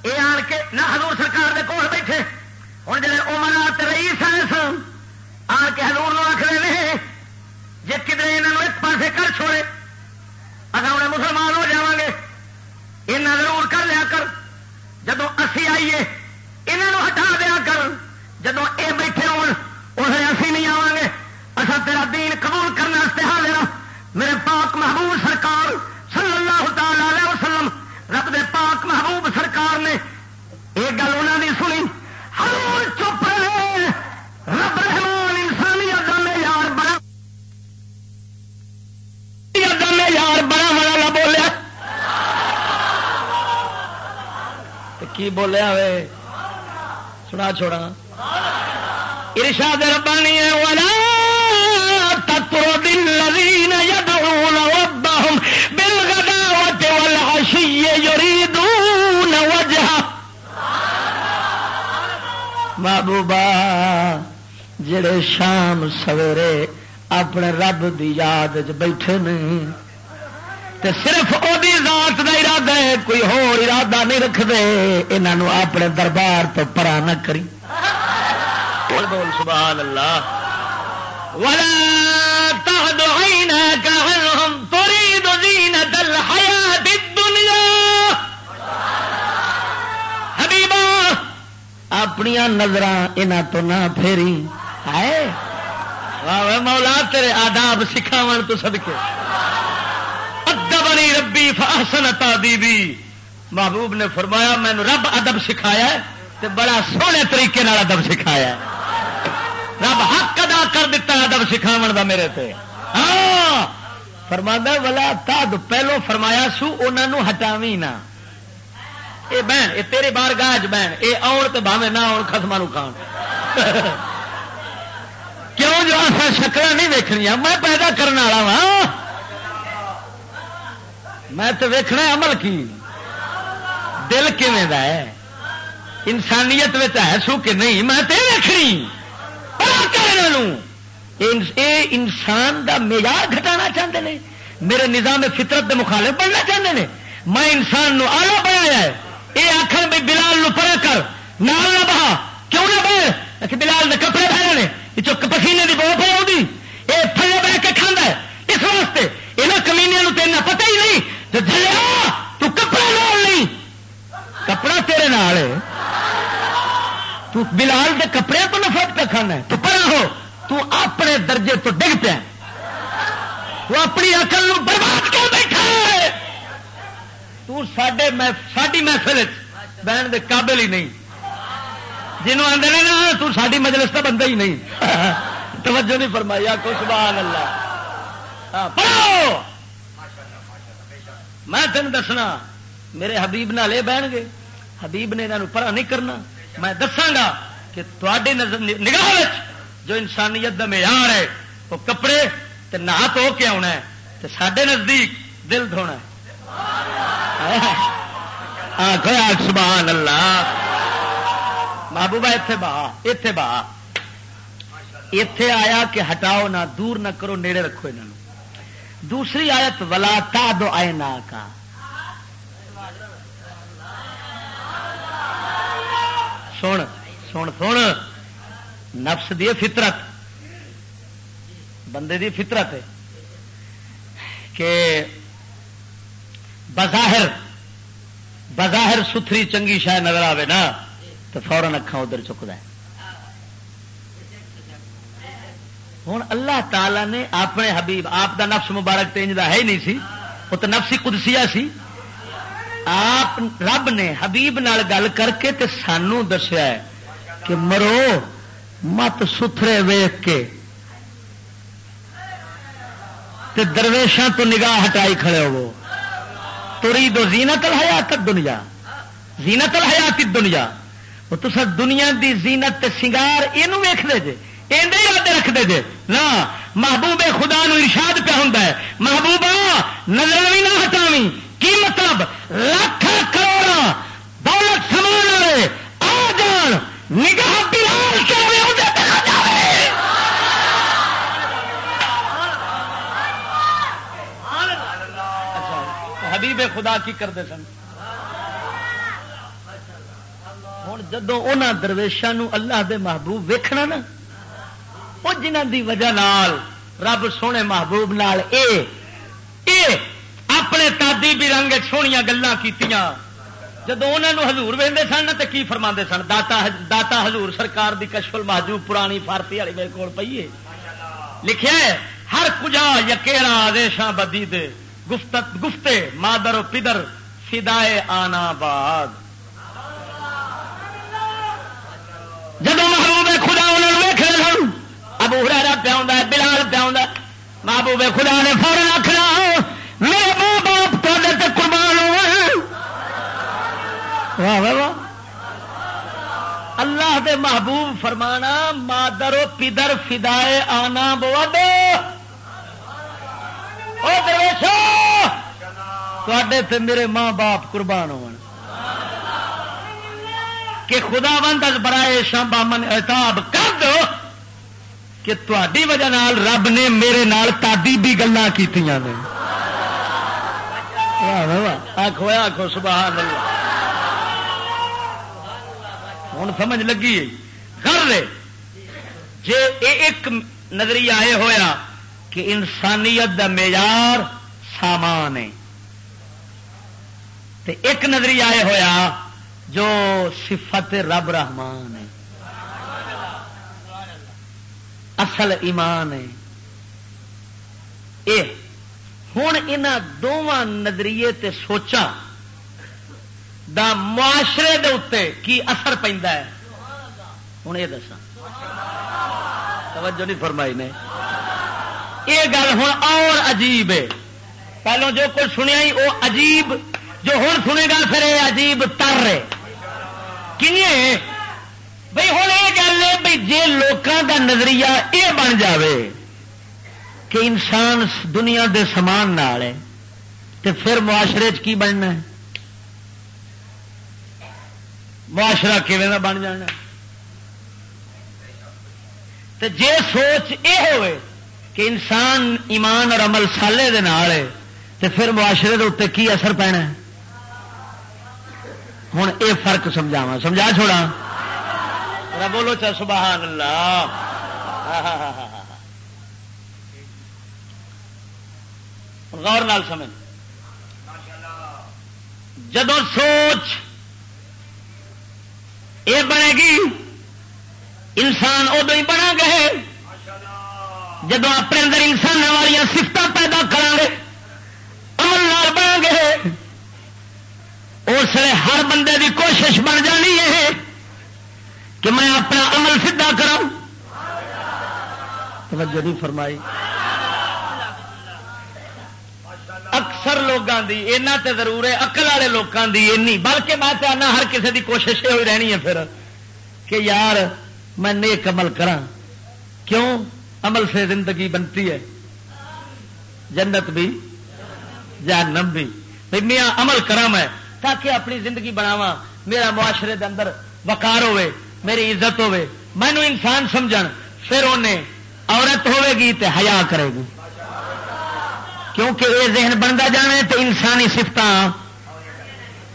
یہ آن کے نہ حضور سرکار کے کول بیٹھے ہوں جی امر رئیس آئے سن آن کے حضور نو آخر نے جی کدھر یہاں ایک پاسے کر چھوڑے اگر انہیں مسلمان ہو جا گے۔ یہاں ضرور کر لیا کر۔ جدو اسی آئیے یہاں ہٹا دیا کر۔ جدو یہ بیٹھے ہون اسے اسی نہیں آواں گے اصا تیرا دین قبول کرنے حاضر میرے پاک محبوب سرکار صلی اللہ تعالی علیہ وسلم رب دے پاک محبوب سرکار نے یہ گل انہوں نے سنی ہر چپ رہے رب رحمان انسانیت کا معیار بڑا یار بڑا بڑا نہ بولیا کی بولیا وے سنا چھوڑا۔ ارشاد ربانی ہے، ولا تطرد الذين يدعون ربهم بالغداوة والعشي يريدون وجهه۔ محبوبا جڑے شام سویرے اپنے رب دی یاد چ بیٹھے نہیں تے صرف او دی ذات دا ارادہ ہے کوئی ہور ارادہ نہیں رکھتے انہوں اپنے دربار تو پرا نہ کری۔ بول بول سبحان اللہ؟ ولا تعد عينك عنهم تريد زينة الحياة الدنيا۔ حبیبا اپنی نظر یہاں تو نہ پھیری۔ ہے مولا تیرے آداب سکھاو تو سدکے ادبنی ربی فاحسن تادیبی۔ محبوب نے فرمایا، مینو رب ادب سکھایا تے بڑا سونے طریقے ادب سکھایا رب حق ادا کر دیتا ادب سکھاو دا میرے تے۔ ہاں فرما والا تد پہلو فرمایا سو انہوں ہٹاوی نہ۔ اے بہن، اے تیرے بار گاج بہن، اے آن تو بھاوے نہ آن خسما کھان۔ کیوں جو اصل شکل نہیں ویکنیا میں پیدا کرنے والا وا میں تو ویکھنا عمل کی۔ دل کیون ہے؟ انسانیت ہے سو کہ نہیں؟ میں تو ویکنی انسان دا معیار گھٹانا چاہتے ہیں میرے نظام فطرت دے مخالف بننا چاہتے ہیں میں انسان نو آلہ بنایا ہے۔ یہ آخر بھی بلال نو پڑا کر۔ نال نہ بہا۔ کیوں نہ بہ بلال نے کپڑے بہنے نے۔ یہ چک پسینے کی بو پہ آؤں یہ تھلے بہ کے کھانا ہے۔ اس واسطے یہاں کمینیا تین پتہ ہی نہیں۔ تو جلیا تو کپڑا لال نہیں کپڑا تیرے نال ہے۔ تو بلال دے کپڑے تو نفرت پہ کھانا ہے۔ تو پڑا ہو تو اپنے درجے تو ڈگ پیا۔ تو اپنی اقل برباد کر بیٹھا ہے۔ تو ساڈے ساری محفل بہن دے قابل ہی نہیں۔ جنہوں آدھے نا، تو ساری مجلس کا بندہ ہی نہیں۔ توجہ نہیں فرمایا کو سبحان اللہ۔ ہاں، پڑھو۔ میں تین دسنا، میرے حبیب نہ لے بہن گے، حبیب نے یہاں پڑھا نہیں کرنا۔ میں دساگا کہ تھوڑی نگاہ جو انسانیت کا معیار ہے، وہ کپڑے تے تو کے آنا ہے تے سڈے نزدیک دل دھونا ہے۔ سبحان اللہ محبوبہ اتے بہا اتے بہا۔ اتے آیا کہ ہٹاؤ نہ، دور نہ کرو، نیڑے رکھو یہاں دوسری آیت، ولا تا دو آئے کا سن سن سن۔ نفس دی فطرت۔ بندے دی فطرت ہے۔ کہ بظاہر بظاہر ستھری چنگی شاید نظر آئے نا، تو فورن اکھان ادھر چکتا ہے۔ ہوں اللہ تعالی نے اپنے حبیب، آپ دا نفس مبارک تینج دا ہے ہی نہیں سی۔ وہ تو نفسی قدسیہ سی۔ آپ رب نے حبیب نال گل کر کے تے سانو دسیا ہے کہ مرو، مت ستھرے ویخ کے۔ تے درویشاں تو نگاہ ہٹائی کھڑے ہو توری دو زینت الحیات دنیا زینت الحیات دنیا وہ تو سر دنیا دی زینت تے سنگار یہ ویخ دے جے۔ یاد رکھتے جے نہ محبوب خدا نو ارشاد پہ ہوں محبوبہ، نظر بھی نہ ہٹاوی کی مطلب؟ لاکھ کروڑا دولت سمان والے آ جان۔ نگاہ بلال حبیب خدا کی کرتے سن۔ ہوں جدو ان درویشان اللہ دے محبوب ویکھنا نا وہ جنہ دی وجہ نال رب سونے محبوب نال اے اے، اپنے تادی بھی رنگ سویا گلان کی جب انہوں ہزور وہدے سن تو کی فرما سن؟ داتا داتا ہزور سرکار دی کشفل محجوب پرانی فارسی والی میرے کو پیے لکھے ہر کجا یکیرا آدیشاں بدی دے۔ گفتت گفتے، مادر و پدر، فدائے آنا بعد جب محبوب خدا انہوں نے ویخ سن ابو ہرا پیا بلال پیا محبوب خدا نے فورن آخنا میرے ماں باپ تے قربان ہو اللہ دے محبوب فرمانا، مادر و پدر فدائے آنا بوا دو تے میرے ماں باپ قربان ہو کہ خدا بند برائے شام من احتاب کر دو۔ کہ تاری وجہ نال رب نے میرے نال تادی بھی گلا کی آخو آخو سبحان اللہ ہوں سمجھ لگی کر جی ایک نظریہ یہ ہوا کہ انسانیت دا معیار سامان ہے۔ ایک نظریہ یہ ہوا جو صفت رب رحمان ہے۔ اصل ایمان ہے۔ یہ ہوں ان دونوں نظریے تے سوچا دا معاشرے دے اتنے کی اثر پہ ہوں یہ دسا توجہ نہیں فرمائی نے۔ یہ گل ہوں اور عجیب ہے۔ پہلو جو کچھ سنیا ہی وہ عجیب۔ جو ہوں سنے گا، پھر یہ عجیب تر ہے۔ بھائی ہوں یہ گل ہے بھائی جی لوگوں کا نظریہ یہ بن جائے کہ انسان دنیا دے سامان نال ہے تو پھر معاشرے چ کی بننا ہے؟ معاشرہ کیون بن جانا تو جے سوچ یہ ہوئے کہ انسان ایمان اور عمل سالے دے نال ہے تو پھر معاشرے دے اتنے کی اثر پینا ہے؟ ہوں یہ فرق سمجھاوا سمجھا چھوڑا بولو چا سبحان اللہ۔ غور نال سمجھ۔ جدو سوچ یہ بنے گی، انسان ادو ہی بنا گئے جب اپنے اندر انسان والی سفت پیدا کریں گے امن نال بنا گے اس لیے ہر بندے کی کوشش بن جانی ہے۔ کہ میں اپنا عمل سیدھا کروں توجہ نہیں فرمائی۔ اکثر لوگوں کی اینا تے ضرور ہے اقل والے لوگوں کی اینی بلکہ میں چاہنا ہر کسی کی کوشش یہ ہوئی رہنی ہے پھر کہ یار، میں نیک عمل کرا کیوں؟ عمل سے زندگی بنتی ہے۔ جنت بھی، جہنم بھی۔ میاں عمل کرا میں تاکہ اپنی زندگی بناوا میرا معاشرے دے اندر وقار ہوے میری عزت ہوے مینو انسان سمجھ پھر انہیں عورت ہوے گی تے حیا کرے گی۔ کیونکہ یہ ذہن بنتا جانا تو انسانی سفت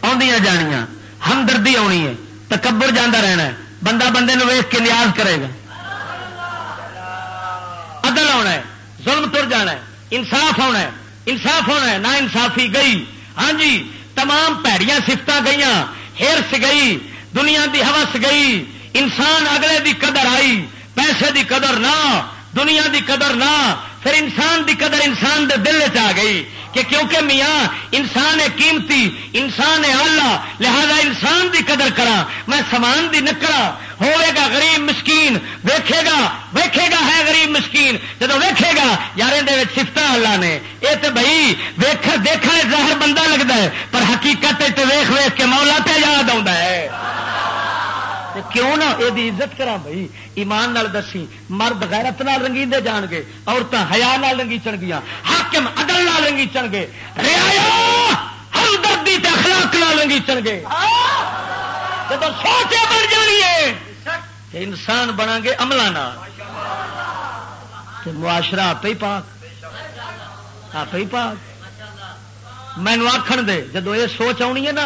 آدیا جانیا ہمدردی آنی ہے، تکبر جانا رہنا ہے۔ بندہ بندے ویخ کے نیاز کرے گا۔ عدل آنا ہے، ظلم تر جانا ہے، انصاف آنا ہے۔ انصاف ہونا ہے نہ انصافی گئی۔ ہاں جی تمام پیڑیاں سفت گئی ہرس گئی۔ دنیا دی ہوس گئی، انسان اگلے دی قدر آئی، پیسے دی قدر نہ، دنیا دی قدر نہ، پھر انسان دی قدر انسان دے دل چ گئی کہ کیونکہ میاں انسان ہے قیمتی، انسان ہے آلہ لہذا انسان دی قدر کرا میں سامان دی نکڑا ہوئے گا غریب مسکین، ویکھے گا ویکھے گا ہے غریب مسکین جب ویکھے گا یار یہ سفت اللہ نے یہ تو بھائی ویخ دیکھا ظاہر بندہ لگتا ہے، پر حقیقت ویخ ویخ کے مولا پہ یاد آتا ہے۔ کیوں نہ یہ عزت کرا بھائی ایمان نال دسی، مرد غیرت نال رنگی دے جان گے عورتیں ہیا رنگی چڑ گیا حاکم عدل نال رنگی چڑ گے ریا ہمدردی اخلاق نال رنگی چڑ گے۔ جب سوچے بن جانی ہے انسان بنا گے عملہ معاشرہ آپ ہی پاک۔ آپ ہی پاک۔ مینو آخر دے جدو یہ سوچ آنی ہے نا،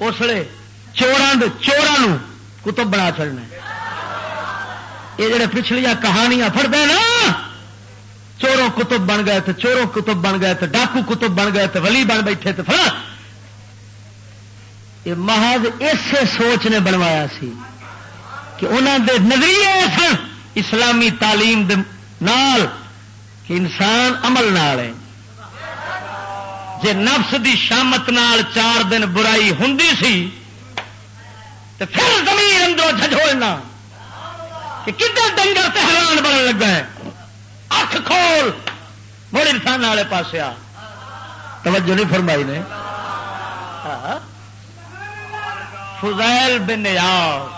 اس لیے چوران چوران کتب بنا چڑنا یہ جڑے پچھلیا کہانیاں پڑھتے نا، چوروں کتب بن گئے تو چوروں کتب بن گئے تو ڈاکو کتب بن گئے تو ولی بن بیٹھے تو فلا یہ محض اسے سوچ نے بنوایا سی کہ انہوں دے نظریے سن اسلامی تعلیم دے نال کہ انسان عمل نال ہے۔ جے نفس دی شامت نال چار دن برائی ہوں سی تو پھر زمین اندروں جھجھوڑنا کہ کدھر ڈنگر تہران بن لگا ہے؟ اکھ کھول۔ بڑے انسان والے پاس آ۔ توجہ نہیں فرمائی نے؟ فضیل بن یاز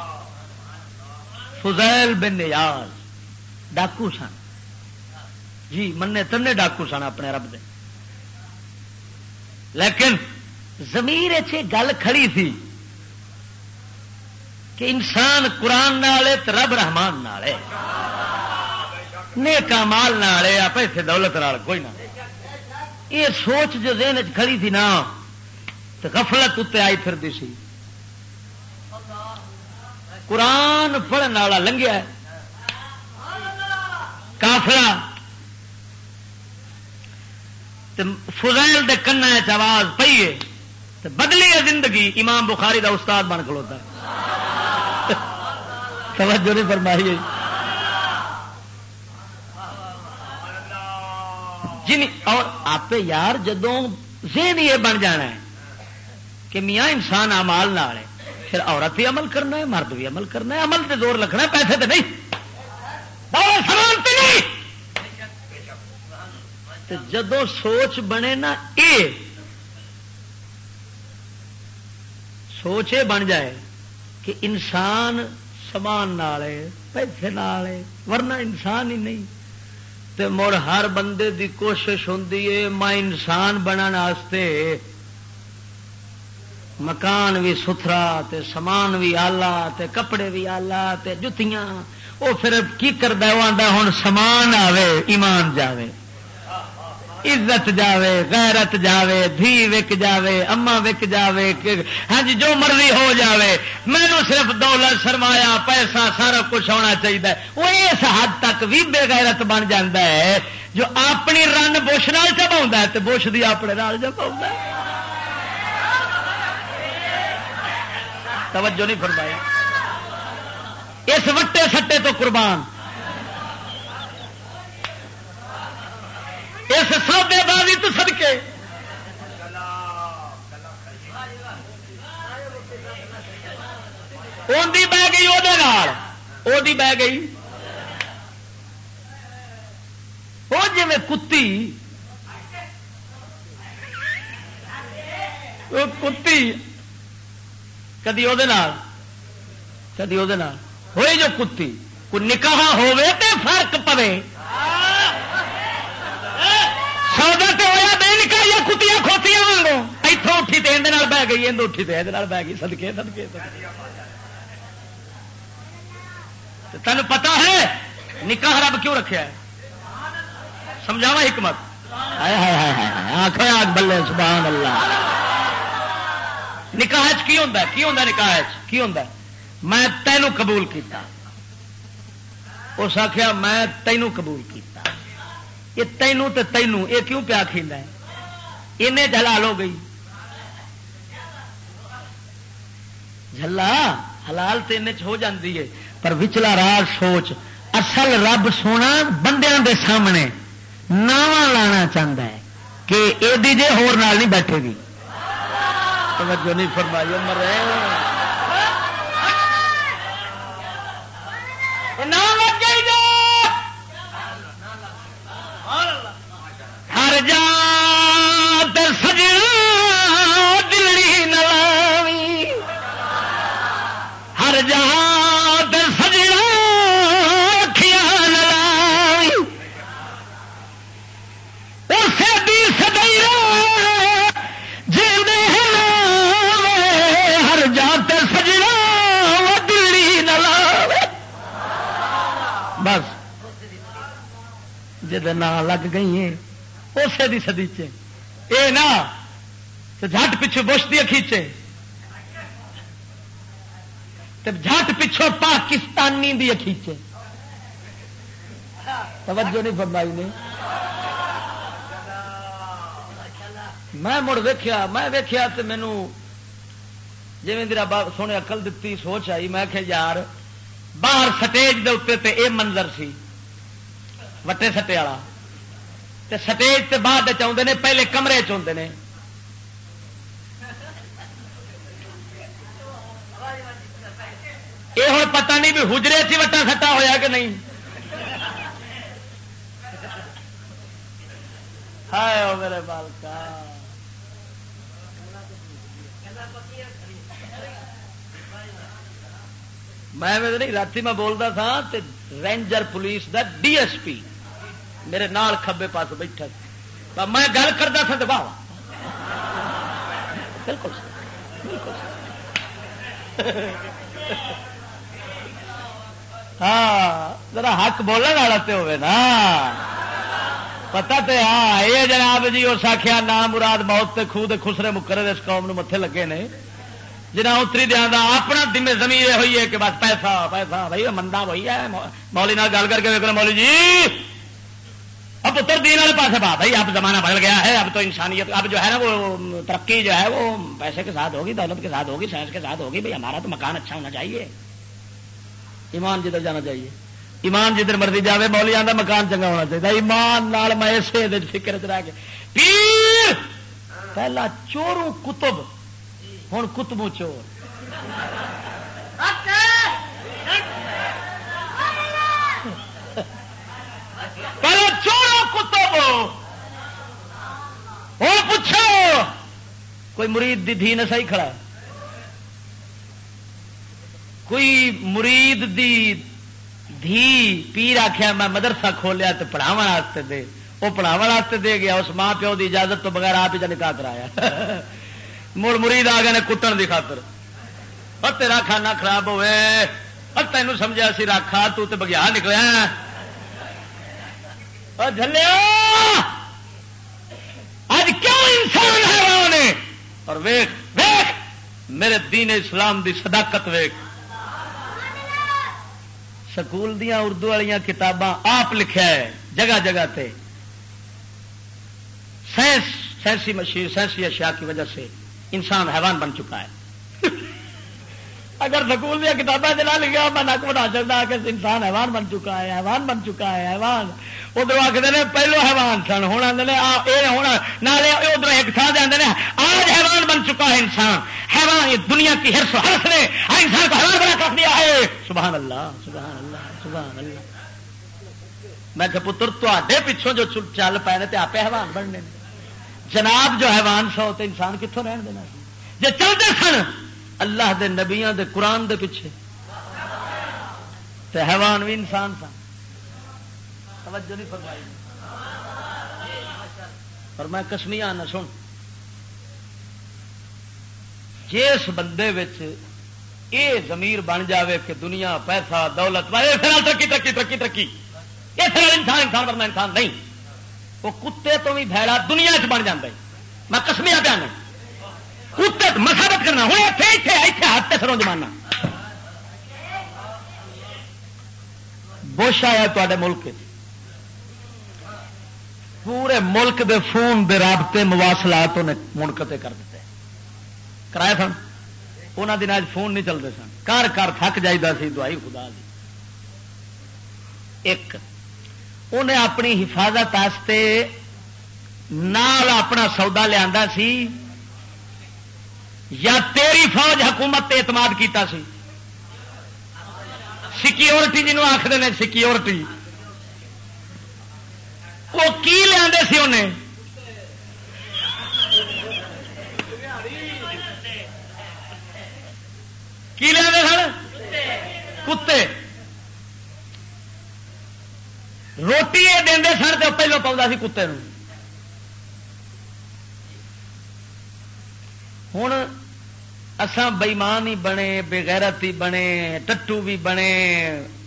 فضیل بن یاز ڈاکو سن۔ جی منے تنے ڈاکو سن اپنے رب دے۔ لیکن زمیر گل کھڑی تھی۔ کہ انسان قرآن نالے تو رب رحمان نالے۔ نیکا مال نالے پیسے دولت نال کوئی نہ۔ یہ سوچ جو ذہن کھڑی تھی نا تو غفلت اتنے آئی پھرتی سی۔ قرآن پڑھنے والا لنگیا کافلا فضائل دے کن آواز پیے بدلی ہے زندگی، امام بخاری دا استاد بن کھلوتا توجہ نہیں فرمائی جن اور آپ یار جدوں ذہن یہ بن جانا ہے کہ میاں انسان امال نہ پھر عورت بھی عمل کرنا ہے، مرد بھی عمل کرنا ہے، عمل سے زور لکھنا ہے، پیسے تو نہیں۔ جدو سوچ بنے نا اے، سوچ یہ بن جائے کہ انسان سمان پیسے ورنہ انسان ہی نہیں۔ تے مڑ ہر بندے دی کوشش ہوں میں انسان بننے مکان بھی ستھرا، تے سامان بھی آلہ، تے کپڑے بھی آلہ، تے جتیاں وہ پھر کی کرتا وہ آتا ہوں سامان آوے، ایمان جاوے۔ عزت جاوے، غیرت جاوے، دھی وک جاوے، اما وک جاوے ہاں جی جو مرضی ہو جاوے۔ مینو صرف دولت سرمایا پیسہ، سارا کچھ ہونا چاہیے وہ اس حد تک بھی بے غیرت بن جاتا ہے۔ جو اپنی رن بوش نال چبا تو بوش دی اپنے نال چبا توجہ نہیں فرمایا اس وٹے سٹے تو قربان۔ اس سودے بازی تو سدکے بہ گئی وہ بہ گئی۔ وہ جی کتی۔ کتی۔ کدی وہ کدی وہ ہوئی جو کتی۔ کوئی نکاح ہوے تو فرق پوے۔ سودا تو ہوا بے نکاح یا کتیاں کھوتیاں وانگو۔ اتوں اٹھی تو یہ بہ گئی اندر اٹھی تو یہ بہ گئی۔ سدکے سدکے تین پتا ہے نکاح رب کیوں رکھا ہے؟ سمجھاوا حکمت؟ آخر آگ بلے سبحان اللہ نکاح کی ہوتا کی ہوتا نکاح کی ہوتا میں تینوں قبول کیتا۔ اس آخیا میں تینوں قبول کیتا۔ یہ تینوں تے تینوں یہ کیوں پیا کھیندا ہے؟ انہیں جلال ہو گئی۔ جلا حلال تو ان ہو جاتی ہے، پر وچلا راز سوچ، اصل رب سونا بندیاں دے سامنے ناواں لانا چاہتا ہے کہ یہ جے ہور نال نہیں بیٹھے گی۔ توجہ نہیں فرمائی مر رہے ہر جا سجنا جہد لگ گئی ہے اسے دی سدی چ نا جھٹ پچھو بش دیا کھیچے جھٹ پچھو پاکستانی دی کھیچے توجہ نہیں فرمائی نے۔ میں مڑ ویخیا میں ویخیا تو مینو جی میرا سونے اقل دیتی سوچ آئی، میں کہ یار، باہر سٹیج دے اتنے اے منظر سی۔ وٹے سٹے والا سٹیج سے بعد چاہتے ہیں پہلے کمرے چاہتے ہیں یہ ہوں پتا نہیں بھی حجرے سے وٹا سٹا ہوا کہ نہیں ہائے میرے بالکا میں نہیں رات میں بولتا تھا رینجر پولیس دا ڈی ایس پی میرے نال کھبے پاس بیٹھا میں گل کرتا تھا دبا بالکل ہاں ذرا حق بولنے والا تو ہوے نا۔ پتا تو ہاں یہ جناب جی اس آخیا نام مراد بہت خود خسرے مکرے اس قوم متے لگے نے۔ جنہیں اتری دیا اپنا دن زمین یہ ہوئی ہے کہ بس پیسہ پیسہ، بھائی، مندا وہی ہے مولی گل کر کے مولی جی۔ اب پتر دین والے پاس بات بھائی اب زمانہ بدل گیا ہے، اب تو انسانیت، اب جو ہے نا وہ ترقی جو ہے وہ پیسے کے ساتھ ہوگی، دولت کے ساتھ ہوگی، سائنس کے ساتھ ہوگی بھائی ہمارا تو مکان اچھا ہونا چاہیے۔ ایمان جدھر جانا چاہیے۔ ایمان جدھر مرضی جائے مولی آدھا مکان چنگا ہونا چاہیے۔ ایمان نال میں اسے فکر چ رہ کے۔ پیر! پہلا چوروں کتب ہوں کتبوں چور۔ پہلے چورو کتب! ہوں پوچھو! کوئی مرید دی دھی نے صحیح کھڑا کوئی مرید دی دھی پیر آخیا میں مدرسہ کھولیا تو پڑھاو دے۔ وہ پڑھاو دے گیا، اس ماں پیو دی اجازت تو بغیر آپ ہی نکاح کرایا۔ مڑ مرید آ گئے کٹن کی خاطر۔ اور تیرا کھانا خراب ہوئے۔ اور تینوں سمجھا سی رکھا تو تے بگیا نکلیا۔ اور اج کیوں انسان حیران ہے؟ اور ویخ ویخ میرے دین اسلام دی صداقت ویخ سکول دیا اردو والی کتاباں آپ لکھا ہے، جگہ جگہ تے۔ سائنس سینسی مشین سائنسی اشیاء کی وجہ سے انسان حیوان بن چکا ہے۔ اگر سکول دیا کتابیں دلا لکھا میں نک بنا چلتا کہ انسان حیوان بن چکا ہے حیوان بن چکا ہے حیوان ادھر آخر نے پہلو حیوان سن۔ ہونا ہونا نالے ادھر ایک تھان دے آدھے آج حیوان بن چکا ہے انسان۔ حیوان دنیا کی ہرس ہرس نے انسان کو حیوان بنا کر دیا ہے۔ سبحان اللہ سبحان اللہ سبحان اللہ میں کہ پتر تے پچھوں جو چل پائے تو آپ حیوان بننے جناب جو حیوان سو تو انسان کتوں رہن دینا جی چلتے سن، اللہ دے نبیاں دے قرآن دے پیچھے۔ تے حیوان بھی انسان تھا توجہ نہیں فرمائی۔ اور میں کسمیا نہ سن۔ جس بندے اے ضمیر بن جاوے کہ دنیا، پیسہ، دولت ترقی ترقی ترقی ترقی۔ یہ پھر انسان انسان ورنہ انسان نہیں۔ وہ کتے تو بھی بھڑا دنیا چ بن جائے میں کسمیا پیا نہیں کتے مسابت کرنا۔ ہوں اتنے اتنے اتنے ہاتھ سروں جمانا بوش آیا تے ملک پورے ملک دے فون دے رابطے مواصلات منقطع کر دیتے کرائے سن؟ انہوں دن فون نہیں چلتے سن۔ گھر گھر تھک جائیدا سی دوائی خدا دی۔ ایک، انہیں اپنی حفاظت نال اپنا سودا لیا سی یا تیری فوج حکومت اعتماد کیتا سی؟ سیکورٹی جنوب آخر نے سیکورٹی وہ کی لے سی انہیں؟ کی لے سن؟ کتے۔ روٹی یہ دے سن تو پہلو پاؤں سی کتے ہوں اسان بئیمان ہی بنے بےغیرت ہی بنے، ٹٹو بھی بنے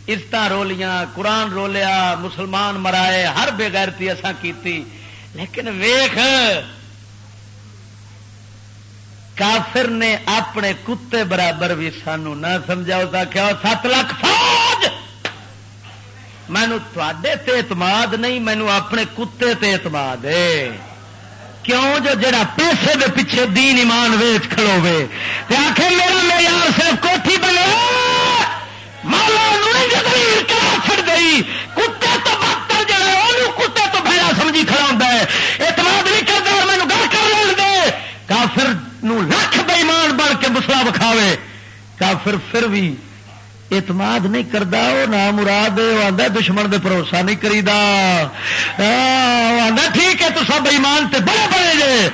عزت رولیاں، قرآن رولیا، مسلمان مرائے، ہر بےغیرتی اسان کیتی۔ لیکن ویخ کافر نے اپنے کتے برابر بھی سانو نہ سمجھا کیا سات لاکھ فوج! مینو تے اعتماد نہیں، مینو اپنے کتے تے اعتماد ہے۔ کیوں جو جڑا پیسے دے پیچھے دین ایمان ویچ کھڑو وے آخر میرا معیار صرف کوٹھی بنے مالا چڑ گئی کتے تو بہتر جڑا وہ کتے تو بھڑا سمجھی کھڑا ہوتا ہے۔ اعتماد نہیں کرتا اور مینو گھر کر لین دے۔ کافر لکھ بےمان بن کے مسلا بکھاوے کافر پھر بھی اعتماد نہیں کرتا وہ نہ مراد آدھا دشمن دے بھروسہ نہیں کری ٹھیک ہے، تو سب ایمان تے بڑے بڑے جے۔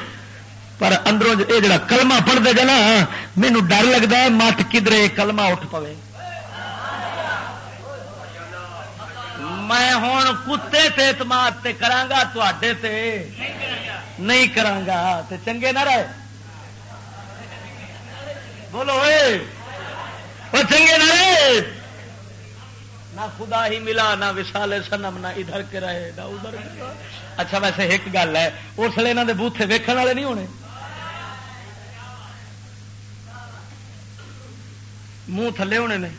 پر اندروں یہ جڑا کلمہ پڑھتے جا نا مینو ڈر لگتا ہے مت کدرے کلمہ اٹھ پوے۔ میں ہوں کتے تے اعتماد تے کرانگا تے نہیں کرانگا تے چنگے نہ رہے۔ بولو اے وہ چنگے نہ نہ خدا ہی ملا، نہ وسال سنم نہ ادھر کے رہے، نہ ادھر اچھا ویسے ایک گل ہے، اس لیے یہاں کے بوتھے ویکن والے نہیں ہونے۔ منہ تھلے ہونے نے۔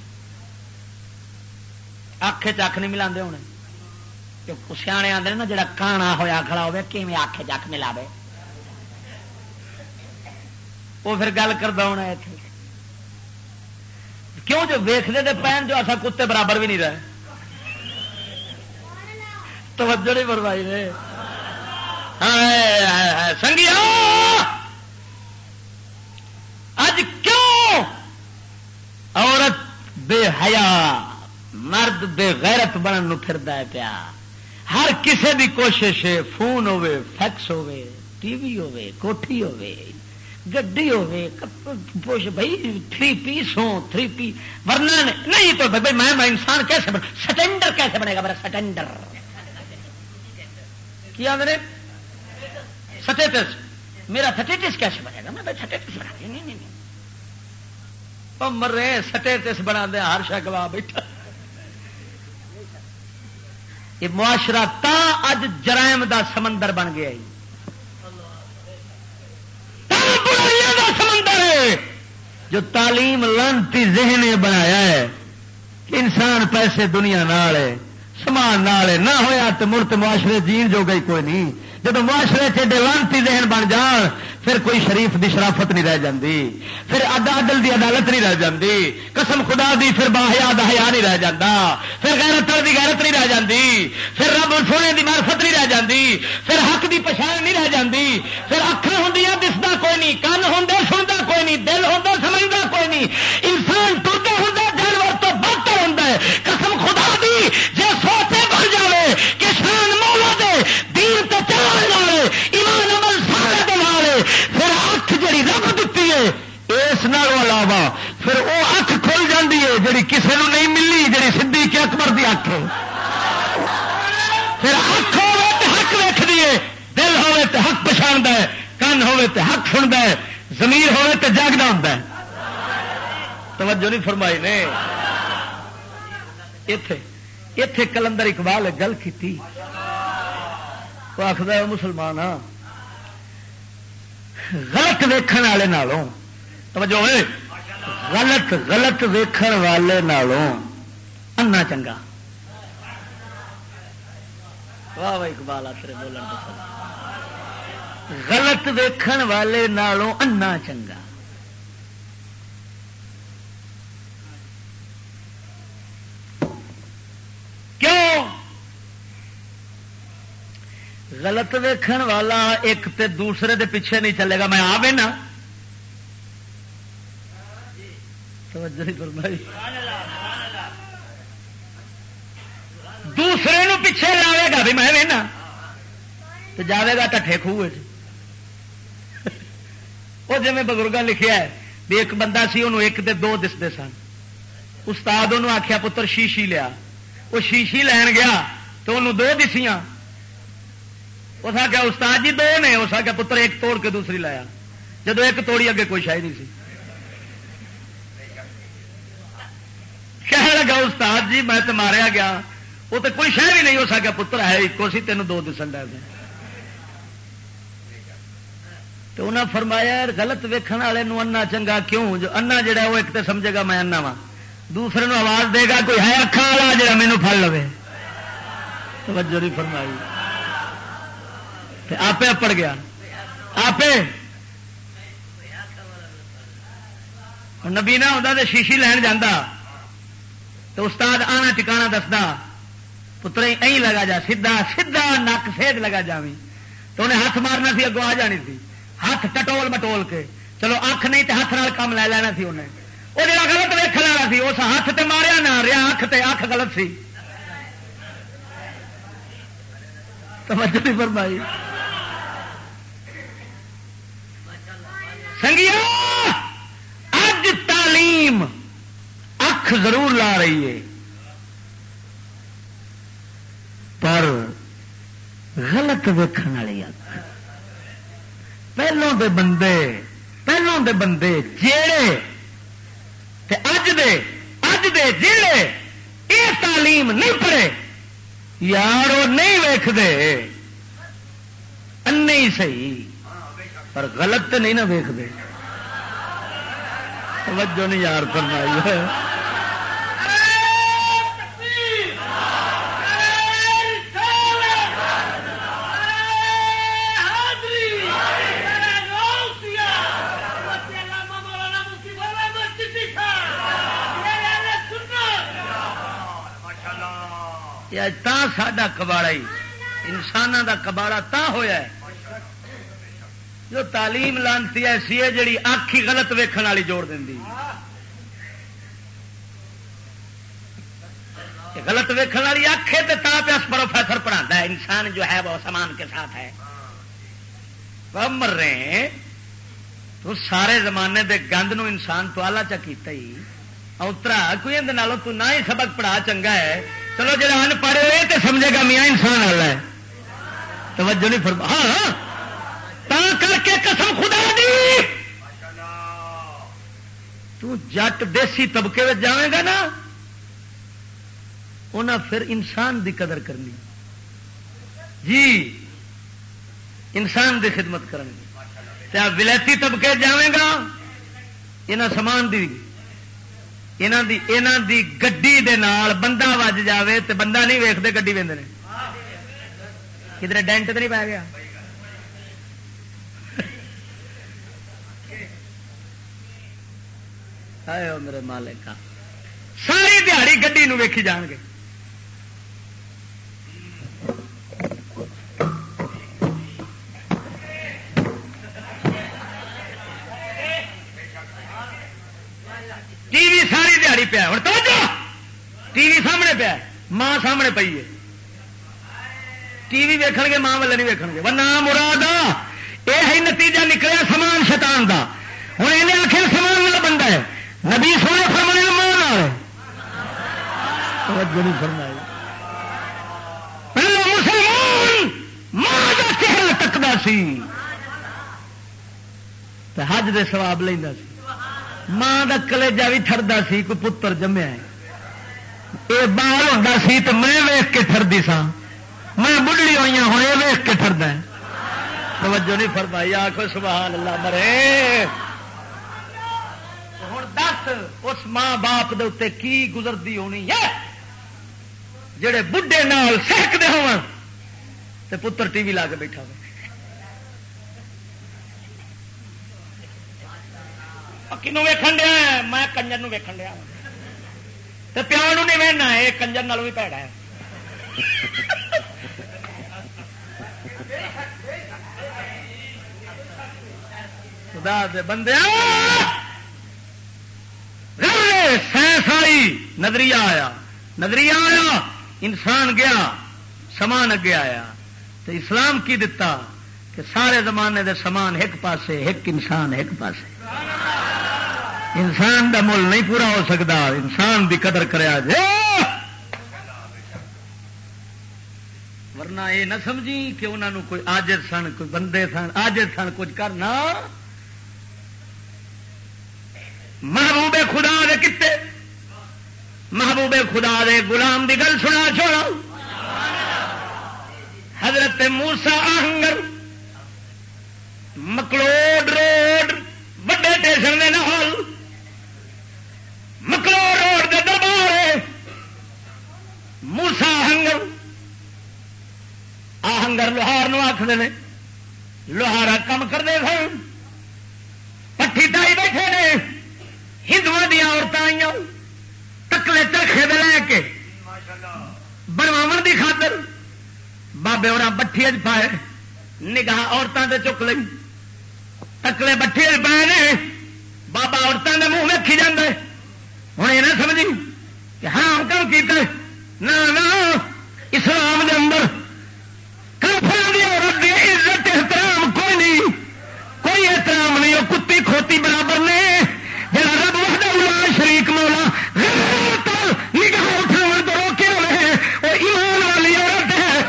اکھ چک نہیں ملا ہونے۔ سیانے آتے نا جڑا کانا ہوا کھڑا ہوے کیون اکھ چک ملا وہ پھر گل کرتا ہونا اتنے کیوں جو ویختے دے پہن جو ایسا کتے برابر بھی نہیں رہے؟ توجہ نہیں بروائی رہے سنگیا اج کیوں؟ عورت بے حیا۔ مرد بے غیرت بنن پھر پیا۔ ہر کسے بھی کوشش ہے، فون ہوے فیکس ہوے ٹی وی ہوے کوٹھی ہوے گڈی ہوش بھائی تھری پیس ہو تھری پی ورنہ نہیں تو بھائی میں میں انسان کیسے بن؟ سٹینڈر کیسے بنے گا میرا سٹینڈر؟ کیا میرے سٹیٹس۔ میرا سٹیٹس کیسے بنے گا؟ میں سٹیٹس بنا نہیں نہیں مر رہے سٹیٹس بنا دیا ہر شا گواہ بیٹھا۔ یہ معاشرہ تا اج جرائم دا سمندر بن گیا سمندر ہے۔ جو تعلیم لانتی ذہن بنایا ہے کہ انسان پیسے دنیا نال سمان نال نہ ہوا تو مرت معاشرے جین جو گئی کوئی نہیں۔ جب معاشرے چیڈے لانتی ذہن بن جان، پھر کوئی شریف دی شرافت نہیں رہ جاندی۔ پھر عدل دی عدالت نہیں رہ جاندی۔ قسم خدا دی پھر باہیا دہیا نہیں رہ جاندہ پھر غیرت دی غیرت نہیں رہ جاندی۔ پھر رب سونے دی معرفت نہیں رہ جاندی۔ پھر حق دی پچھان نہیں رہ جاندی۔ پھر اکھر ہوں دستا کوئی نہیں، کن ہوں سنتا کوئی نہیں، دل ہوں سمجھتا کوئی نہیں۔ انسان ٹوٹا ہوں جانور تو بدتر ہوں قسم خدا دی جی سوچے بن جائے کہ شان مولا دے دین تو چلان والے ایمان عمل سارے دے پھر اکھ جڑی رب دیتی ہے اس علاوہ پھر وہ اکھ کھل جاتی ہے، جڑی کسی نے نہیں ملی، جڑی سدھی کے اکبر کی اکھ پھر اکھ ہوے تو حق ویک دیے دل ہوے تو حق پچھاڑتا ہے، کن ہوے تو حق سنتا ہے زمین ہوے تو جاگنا ہوتا ہے۔ توجہ نہیں فرمائی نے۔ اتے اتے کلندر اقبال گل کی وہ آخر مسلمان ہاں غلط ویکھن والے نالوں، توجہ ہوئے۔ غلط غلط ویکھن والے نالوں انا چنگا۔ واہ واہ، اقبال آسرے بولن غلط ویکھن والے نالوں انا چنگا۔ کیوں؟ غلط ویکھن والا ایک تے دوسرے دے پیچھے نہیں چلے گا، میں آ نا دوسرے نو پیچھے لاوے گا بھی میں تو جاوے گا ٹھے خوہ وہ جی بزرگ لکھیا ہے بھی ایک بندہ سی انہوں ایک دے دو دستے سن۔ استاد انہوں آخیا پتر شیشی لیا۔ وہ شیشی لین گیا تو انہوں دو دسیاں۔ اس آخیا استاد جی دو نے۔ اس آخیا پتر ایک توڑ کے دوسری لایا۔ جب ایک توڑی اگے کوئی شاید نہیں سی۔ کہنے لگا استاد جی میں تو ماریا گیا وہ تو کوئی شہر ہی نہیں ہو سکا پتر ہے ایک سی تین دو دسن ڈر تو انہیں فرمایا غلط ویکن والے انا چنگا کیوں جو انا جڑا وہ ایک تو سمجھے گا میں انا وا دوسرے نو آواز دے گا کوئی ہے اکھان والا جا مینو پڑ لو توجہ نہیں فرمائی آپ اپڑ گیا آپ نبی نہ ہوتا تو شیشی لین جانا تو استاد آنا ٹکانا دستا پتر ای لگا جا سیدا سیدا نک سیٹ لگا جاوی تو انہیں ہاتھ مارنا سی، اگوں آ جانی تھی ہاتھ ٹٹول مٹول کے۔ چلو اکھ نہیں تو ہاتھ نال کام لے لینا سی انہیں۔ وہ جا گلت ویک لینا سی اس ہاتھ تے ماریا نہ رہا اکھ تے اکھ غلط سی۔ توجہ نہیں فرمائی۔ سنگیا اج تعلیم اکھ ضرور لا رہی ہے۔ پر غلط ویکن والی اکھ۔ پہلوں دے بندے، پہلوں دے بندے جیڑے تے اج دے اج دے جیڑے یہ تعلیم نہیں پڑھے، یار وہ نہیں ویکھتے ان صحیح، پر غلط تو نہیں نہ ویکتے توجہ نہیں یار فرمائی۔ ساڈا کباڑا ہی انسانوں کا کباڑا تا ہوا ہے۔ جو تعلیم لانتی ایسی ہے جی اک ہی غلط ویکھن والی جوڑ دینی۔ غلط ویکھن والی اکھ ہے تو پیس پروفیسر پڑھا ہے۔ انسان جو ہے وہ سامان کے ساتھ ہے۔ مر رہے ہیں تو سارے زمانے دے گند نو انسان تو آلہ چا کیتا ہی۔ اترا کوئی اندر تو نہ ہی سبق پڑھا، چنگا ہے۔ چلو جا ان ہوئے تو سمجھے گا میاں انسان والا ہے۔ توجہ نہیں فرما ہاں ہاں۔ تا کر کے قسم خدا دی۔ تو جٹ دیسی طبقے میں جائے گا نا انہیں پھر انسان دی قدر کرنی۔ جی انسان دی خدمت کرنی۔ ولائتی طبقے جائے گا یہاں سامان دی دی گڈی دے نال بندہ وج جاوے تو بندہ نہیں ویختے گی وے کدھر ڈینٹ تو نہیں پی گیا میرے مالک ساری دیہڑی گی ویکھی جان گے ٹی وی ساری دیہڑی پیا ہوں توجہ! ٹی وی سامنے پیا ماں سامنے پی ہے۔ ٹی وی ویکھ گے، ماں والے نہیں ویکھ گے۔ وہ نام مراد یہ ہے نتیجہ نکلیا سامان شیطان دا۔ ہوں یہ آخر سامان والا بندہ ہے۔ نبی سونے فرمایا ماں فرمائی۔ مسلمان ماں کا چہرہ تکتا سی۔ حج دے سواب لینا سی۔ ماں کا کلےجا بھی ٹرتا سی، کوئی پتر جمیا یہ بال ہوتا سی تو میں ویخ کے ٹرتی سا میں بڑھڑی ہوئی ہوں یہ ویخ کے ٹردا توجہ نہیں فرمائی آخو سبحان اللہ، مرے۔ ہوں دس، اس ماں باپ دے اتنے کی گزرتی ہونی ہے؟ جڑے بڈے نال سہکتے ہو پتر ٹی وی لا کے بیٹھا ہو کنو ویکن دیا میں کنجر ویکن دیا تو پیو نہیں وہنا یہ کنجر نال بھی پیڑا ہے خدا دے بندے سائنس آئی نظریہ آیا نظریہ آیا انسان گیا سمان اگے آیا تو اسلام کی دتا کہ سارے زمانے دے سامان ایک پاسے ایک انسان ایک پاسے انسان دا مل نہیں پورا ہو سکتا، انسان دی قدر کریا جائے۔ ورنہ یہ نہ سمجھی کہ انہوں نے کوئی آجر سن، کوئی بندے سن آجر سن کچھ کرنا۔ محبوب خدا دے کتے، محبوب خدا دے غلام دی گل سنا چھوڑا حضرت موسا آہنگر، مکلوڈ روڈ، وڈے اسٹیشن کے نال مکلو روڈ کے دربار موسا ہنگر۔ آہنگر لوہار آخر لوہارا کم کرتے سن۔ پٹھی تائی بیٹھے نے۔ ہندو دیا عورتیں آئی تکلے چرخے دے لے کے۔ بنواو کی خاطر۔ بابے اور بٹھی پائے۔ نگاہ عورتوں سے چک لی تکلے بٹھی پائے نے۔ بابا عورتوں کے منہ میں کھی جاندے۔ ہوں یہ نہ سمجھی کہ حرام کم کیتے نہ اسلام دے اندر کافر کی عورت دی عزت، احترام کوئی نہیں۔ کوئی احترام نہیں، وہ کتی کھوتی برابر نے جا رب وحدہ شریک مولا نگاہ اٹھا تو روکے ہوئے وہ ایمان والی عورت ہے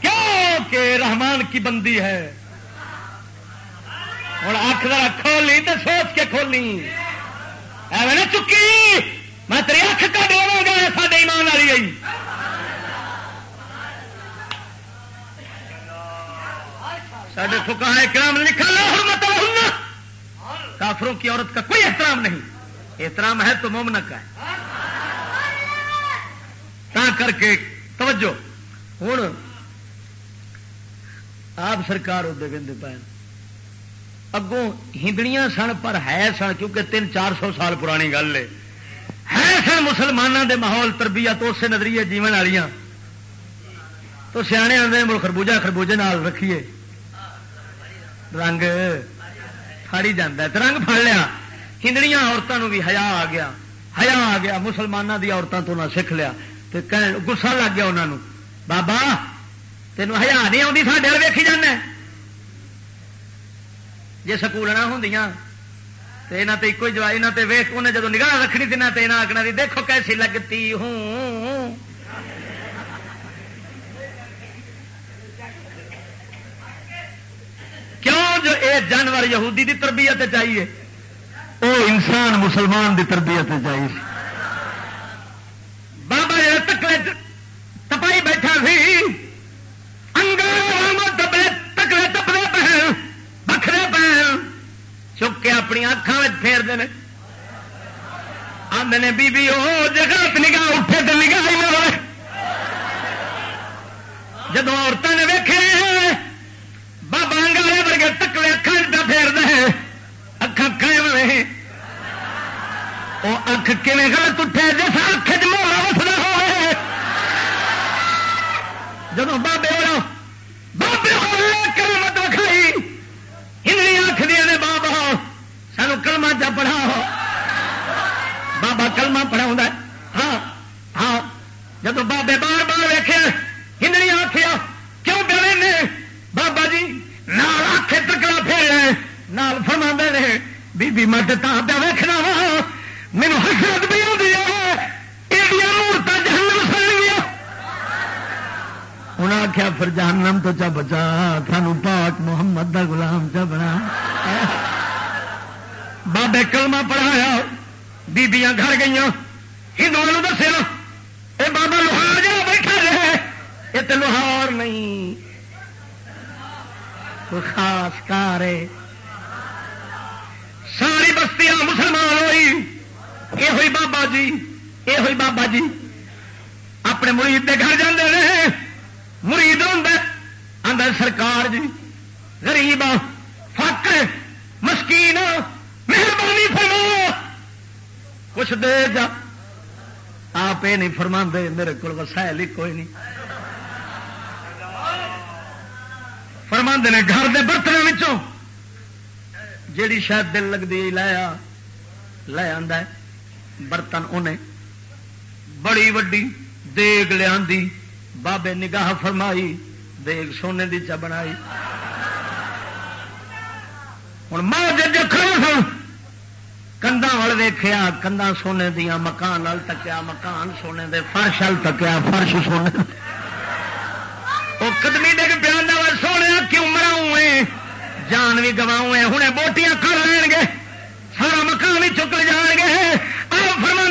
کیوں کہ رحمان کی بندی ہے۔ ہوں اکھ ذرا کھولی تو سوچ کے کھولی۔ ایویں نہ چکی۔ میں تیری اکھ کا ڈولوں گا سارے ایمان والی گئی سارے فکا کرام لکھا حرمت کافروں کی عورت کا کوئی احترام نہیں۔ احترام ہے تو مومنک کا ہے۔ تا کر کے توجہ۔ ہوں آپ سرکار ہوتے کہ پائے اگوں ہندڑیاں سن پر ہے سن، کیونکہ تین چار سو سال پرانی گل ہے۔ ہے سن مسلمانوں دے ماحول، تربیت اسے نظریے جیون والیا تو سیانے آدھے مل خربوجہ، خربوجے نال رکھیے۔ رنگ فاڑی جانا تو رنگ پڑ لیا۔ ہندڑیاں عورتوں بھی ہیا آ گیا۔ ہیا آ گیا مسلمانوں کی عورتوں تو نہ سیکھ لیا۔ تو گسا لگ گیا انہوں بابا تینوں ہزار نہیں آتی ساڈے ویکھی جانا جی سکول نہ ہوں تو یہاں تو ایک جواب یہاں ویخ انہیں جب نگاہ رکھنی تھی نہ تو یہاں آخنا دیکھو کیسی لگتی ہوں۔ کیوں جو اے جانور یہودی دی تربیت چاہیے؟ وہ انسان مسلمان دی تربیت چاہیے۔ بابا تکلے تپائی بیٹھا سی چک کے اپنی اکھان پھیر دے آدھے بی بی وہ جگہ نگاہ اٹھے تو نگاہ جب عورتوں نے ویکھے بابا انگلے ورگے تکلے اکھان پہ پھیر دے اکھا کھائے رہے وہ اکھ کیون غلط اٹھے جس اکھ چوڑا وسدا ہوئے جب بابے ہو بابے ہو کرے ہندی آخ نے بابا، سانو کلمہ چا پڑھا بابا کلمہ پڑھا ہاں ہاں جب بابے بار بار ویخیا ہندنی آخیا کیوں نے؟ بابا جی نال آخے تکڑا پھر نال فرما نے، بی بی مت تا پہ ویکنا وا میرے حسرت بھی آتی ہے یہ مورت جہنم سن گیا انہیں آخیا پھر جہنم تو چا بچا سانو پاک محمد دا غلام چا بنا۔ بابے کلمہ پڑھایا، بیبیاں گھر گئی ہندو دسیا، اے بابا لوہار جا بیٹھا رہے یہ تو لوہار نہیں۔ خاص کار ساری بستیاں مسلمان ہوئی۔ یہ ہوئی بابا جی یہ ہوئی بابا جی۔ اپنے مرید کے گھر جانے رہے۔ مرید اندر سرکار جی۔ غریب فقر، مسکین مہربانی فرما کچھ دے جا۔ آپ یہ نہیں فرما دے میرے کو وسائل ہی کوئی نہیں۔ فرما نے گھر کے برتنوں جیڑی شاید دل لگتی لایا لے آ۔ برتن انہیں بڑی وڈی، دیگ لیا بابے نگاہ فرمائی دیگ سونے دی چا بنائی۔ ہوں ماں جب کھڑا کندا وال ویخیا کندا سونے دیا مکان وال تکیا، مکان سونے دے فرش وال تکیا، فرش سونے وہ قدمی ڈگ پیا سونے کیوں مراؤں جان بھی گواؤں ہوں بوٹیاں کر لین گے، سارا مکان ہی چک جان گے۔ فرما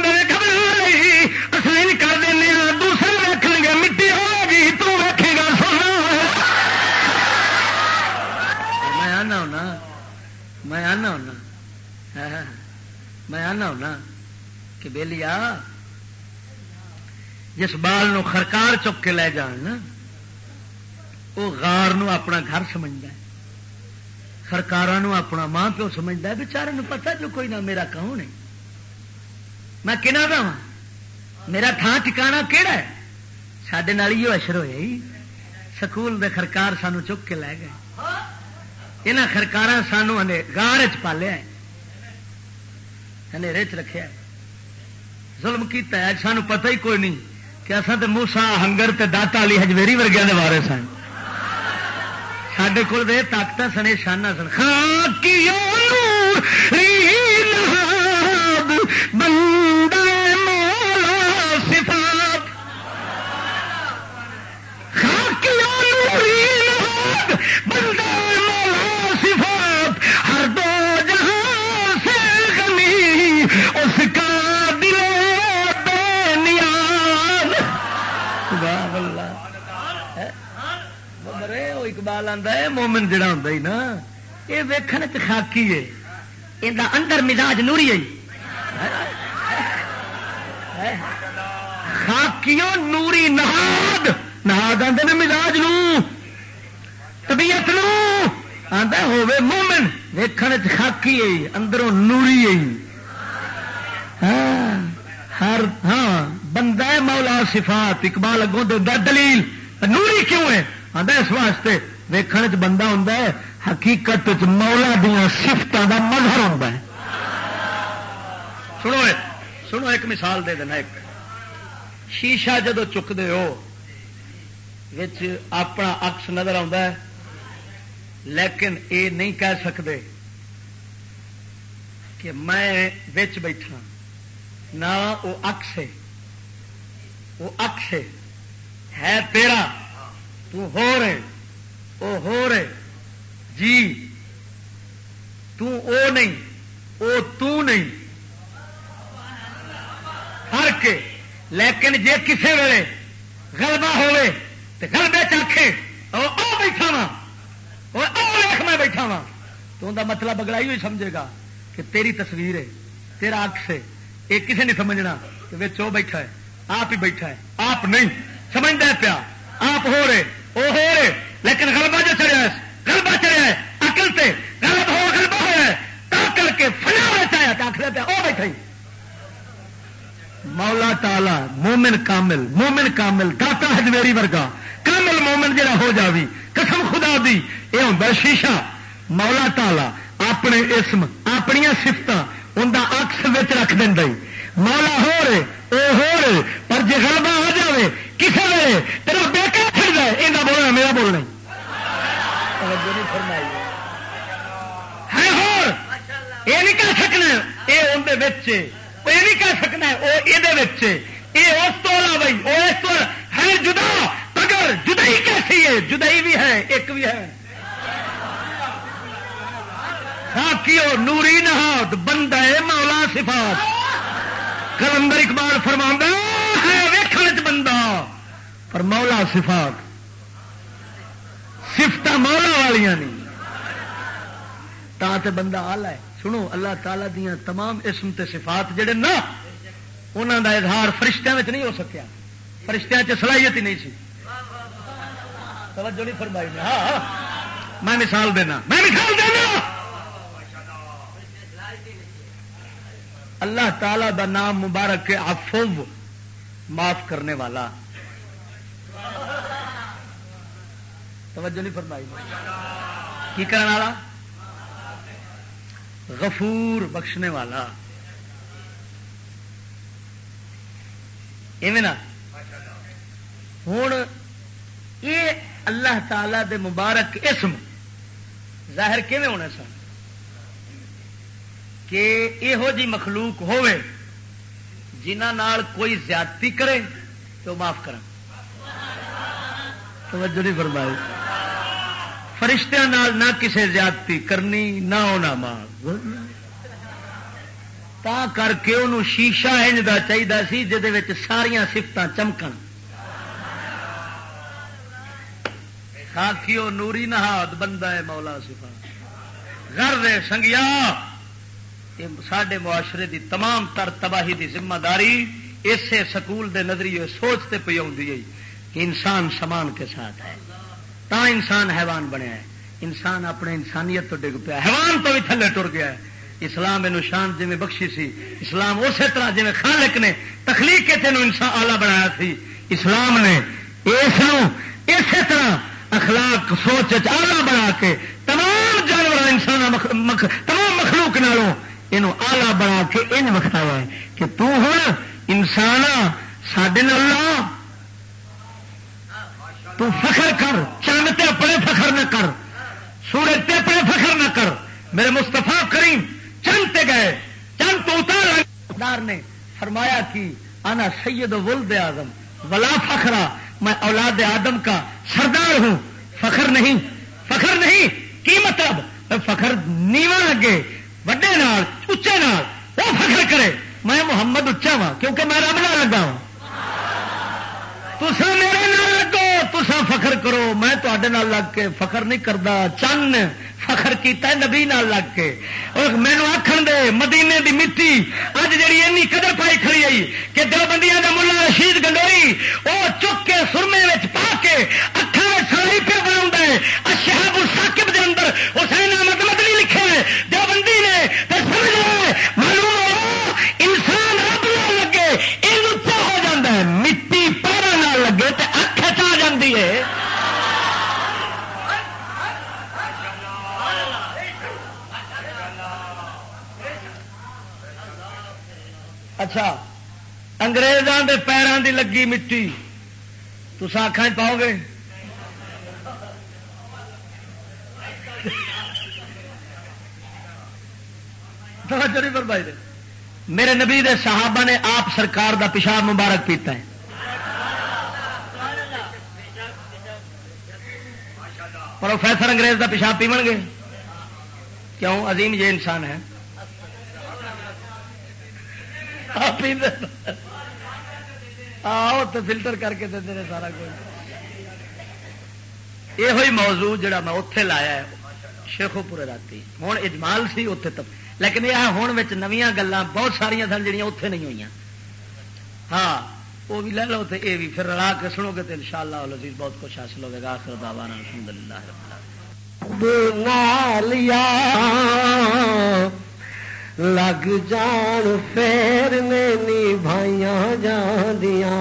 میں آنا ہونا میں آنا ہونا کہ بہلی آ جس بال نو خرکار چک کے لے جان نا وہ غار نو اپنا گھر سمجھتا ہے سرکار اپنا ماں پیو سمجھتا ہے بچارے پتا جو کوئی نہ میرا کون ہے میں کہنا دا میرا تھان ٹکانا کہڑا ہے سڈے ہی اشر ہوئے سکول دے خرکار سانو چک کے لے گئے یہاں خرکار سانو گار چ پالیا چ رکھا ظلم کیا سانو پتہ ہی کوئی نہیں کہ اصل تو موسا ہنگر داتا علی ہجویری ورگیا نے بارے سن سڈے کول دے طاقت سنے شانہ سن بندہ مولا صفات بندہ اقبال آتا ہے، مومن جڑا ہوں نا یہ ویکن خاکی ہے۔ یہ اندر مزاج نوری ہے۔ خاکیوں نوری، نہاد۔ نہاد آتے ہیں مزاج نو، طبیعت نو۔ آتا ہوے مومن ویکن خاکی ہے، اندروں نوری ہے۔ ہاں ہر ہاں بندہ مولا صفات، اقبال اگوں دلیل، نوری کیوں ہے؟ آتا اس واسطے ویکھن چ بندہ ہوں حقیقت مولا دیا سفتوں کا مظہر ہوں سنو سنو ایک مثال دے دینا ایک۔ شیشہ جدو چکتے ہو اپنا اکس نظر آتا ہے، لیکن یہ نہیں کہہ سکتے کہ میں بیٹھا، نہ وہ اکس ہے۔ وہ اکس ہے تیرا، تو ہو رہے۔ او ہو رہے جی تو او نہیں، او تو نہیں۔ فرق لیکن جے کسے ویلے گلبا ہوے تو گلبے چکھے او بیٹھا وا وہ میں بیٹھا وا تو ان کا مطلب اگلا ہی سمجھے گا کہ تیری تصویر ہے، تیرا اکس ہے۔ یہ کسی نہیں سمجھنا کہ وہ بیٹھا ہے، آپ ہی بیٹھا ہے، آپ نہیں۔ سمجھتا پیا، آپ ہو رہے وہ ہو رہے۔ لیکن غلبہ جو چڑھا ہے، غلبہ چڑھا ہے اکل سے غلط ہو، غلبہ ہوا ہے، تا کر کے فنا بچایا آخر پیا وہ بیٹھا مولا تالا مومن کامل مومن کامل، داتا ہجمیری ورگا، کامل مومن جڑا ہو جاوی، قسم خدا دی یہ ہوں شیشہ۔ مولا تالا اپنے اسم اپنی سفت ان اکس رکھ دیں مولا ہو رہے وہ ہو رہے، پر جی غلبہ آ جائے کسی ویلے تیرا بیٹا پھر جائے یہ بولنا، میرا بولنا ہے۔ ہاں ہو یہ نہیں کہہ سکنا، یہ اندر یہ نہیں کہہ سکنا، وہ یہ اس کو بھائی، وہ اس کو ہے جدا، مگر جدائی کیسی ہے؟ جدائی بھی ہے، ایک بھی ہے۔ ہاں کیو نوری نہاد، بندہ مولا صفات۔ کلندر اقبال فرما ہے ویخ بندہ، پر مولا صفات۔ سفت مولا والیا نہیں تا بندہ آلہ ہے۔ سنو اللہ تعالی دیا تمام اسم تے صفات جڑے نا انہوں دا اظہار فرشتوں میں نہیں ہو سکیا۔ فرشتہ صلاحیت ہی نہیں سی۔ توجہ نہیں فرمائی ہاں،, ہاں, میں مثال دینا۔ میں مثال دینا۔ اللہ تعالی دا نام مبارک کے افو معاف کرنے والا۔ توجہ نہیں فرمائی۔ کی کرنے والا؟ غفور بخشنے والا۔ نا۔ ہوں یہ اللہ تعالی دے مبارک اسم ظاہر کیون ہونے سن؟ کہ یہو جی مخلوق ہوئے جنہ کوئی زیادتی کرے تو معاف کر فرمائی۔ فرشتہ نال نہ کسے زیادتی کرنی، نہ ہونا ماں تا کر کے انہوں شیشہ انج کا چاہیے سی جہد ساریا سفت چمکن۔ خاکیو نوری نہاد بندہ ہے مولا سفا گھر دے سنگیا سڈے معاشرے دی تمام تر تباہی دی ذمہ داری اسے سکول دے نظریے سوچتے پی آئی کہ انسان سمان کے ساتھ ہے۔ تا انسان حیوان بنیا ہے۔ انسان اپنے انسانیت تو ڈگ پیا حیوان تو بھی تھلے ٹر گیا ہے۔ اسلام یہ شان جی بخشی سی۔ اسلام اسی طرح جی خالق نے تخلیق کے تینوں انسان آلہ بنایا سی۔ اسلام نے اس اسی طرح اخلاق، سوچ آلہ بنا کے تمام جانور انسان تمام مخلوق نالوں یہ آلہ بنا کے ان وکھایا ہے کہ تو ہوں انسان سڈے تو فخر کر چند تے اپنے فخر نہ کر سورج تے اپنے فخر نہ کر۔ میرے مستفا کریم چند تے گئے، چند تو اتار نے فرمایا کہ آنا سید ولد آدم ولا فخرا، میں اولاد آدم کا سردار ہوں۔ فخر نہیں فخر نہیں، کی مطلب؟ فخر نیوا لگے، وڈے نال اچے نال، وہ فخر کرے۔ میں محمد اچا وا کیونکہ میں رب نہ لگا ہوں تسا میرے نال لگو۔ تسا فخر کرو، میں تے لگ کے فخر نہیں کرتا چن فخر کیتا ہے نبی نال لگ کے۔ اور مینو آخر دے، مدینے دی مٹی اج جی این قدر پائی کھڑی آئی کہ دل بندیاں کا ملا رشید گنڈوئی وہ چک کے سرمے پا کے اکھان میں ساری پہ بنا شہاب ساکب دے اندر حسین احمد مدنی لکھے دل بندی نے تو سمجھ لو معلوم ہو انسان رب نہ لگے یہ ہو جاتا ہے مٹی پیروں نہ لگے تو اکھ چ جاتی ہے اچھا انگریزوں کے پیروں کی لگی مٹی۔ تو آخان جی پاؤ گے؟ بھائی میرے نبی دے صحابہ نے آپ سرکار دا پیشاب مبارک پیتا ہے۔ پروفیسر انگریز دا پیشاب پیو گے؟ کیوں؟ عظیم یہ انسان ہے۔ آؤ تو فلٹر کر کے دے سارا کچھ۔ یہ موضوع جڑا میں اتے لایا ہے شیخو پورے رات ہوں اجمال سی اتے تک لیکن یہ ہوں نویاں گلیں بہت ساریا سن جہاں اتے نہیں ہوئی ہاں وہ بھی لے لو تو یہ بھی پھر رلا کے سنو گے تو ان شاء اللہ لذیذ بہت کچھ حاصل ہوگا آخر دعوا الحمد للہ لیا لگ جان فیرنے نی بھائیاں جاندیاں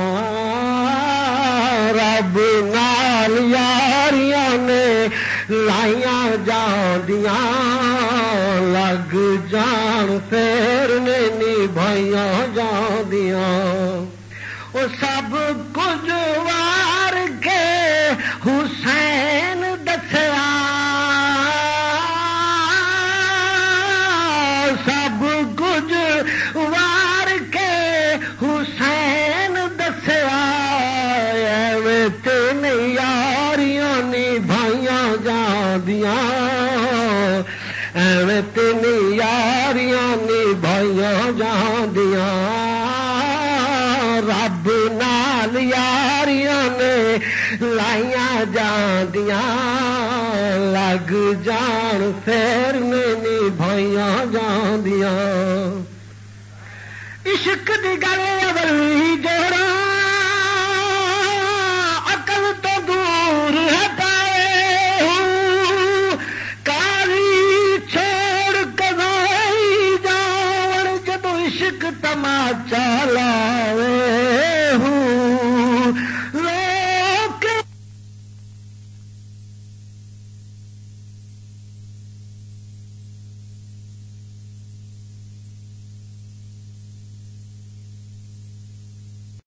رب نال یاریاں نے لائیاں جاندیاں لگ جان فیرنے نی بھائیاں جاندیاں وہ سب کچھ لائیاں جان لگ جان پھر میں بھائیاں جان دیاں عشق دی گل اولی جوڑا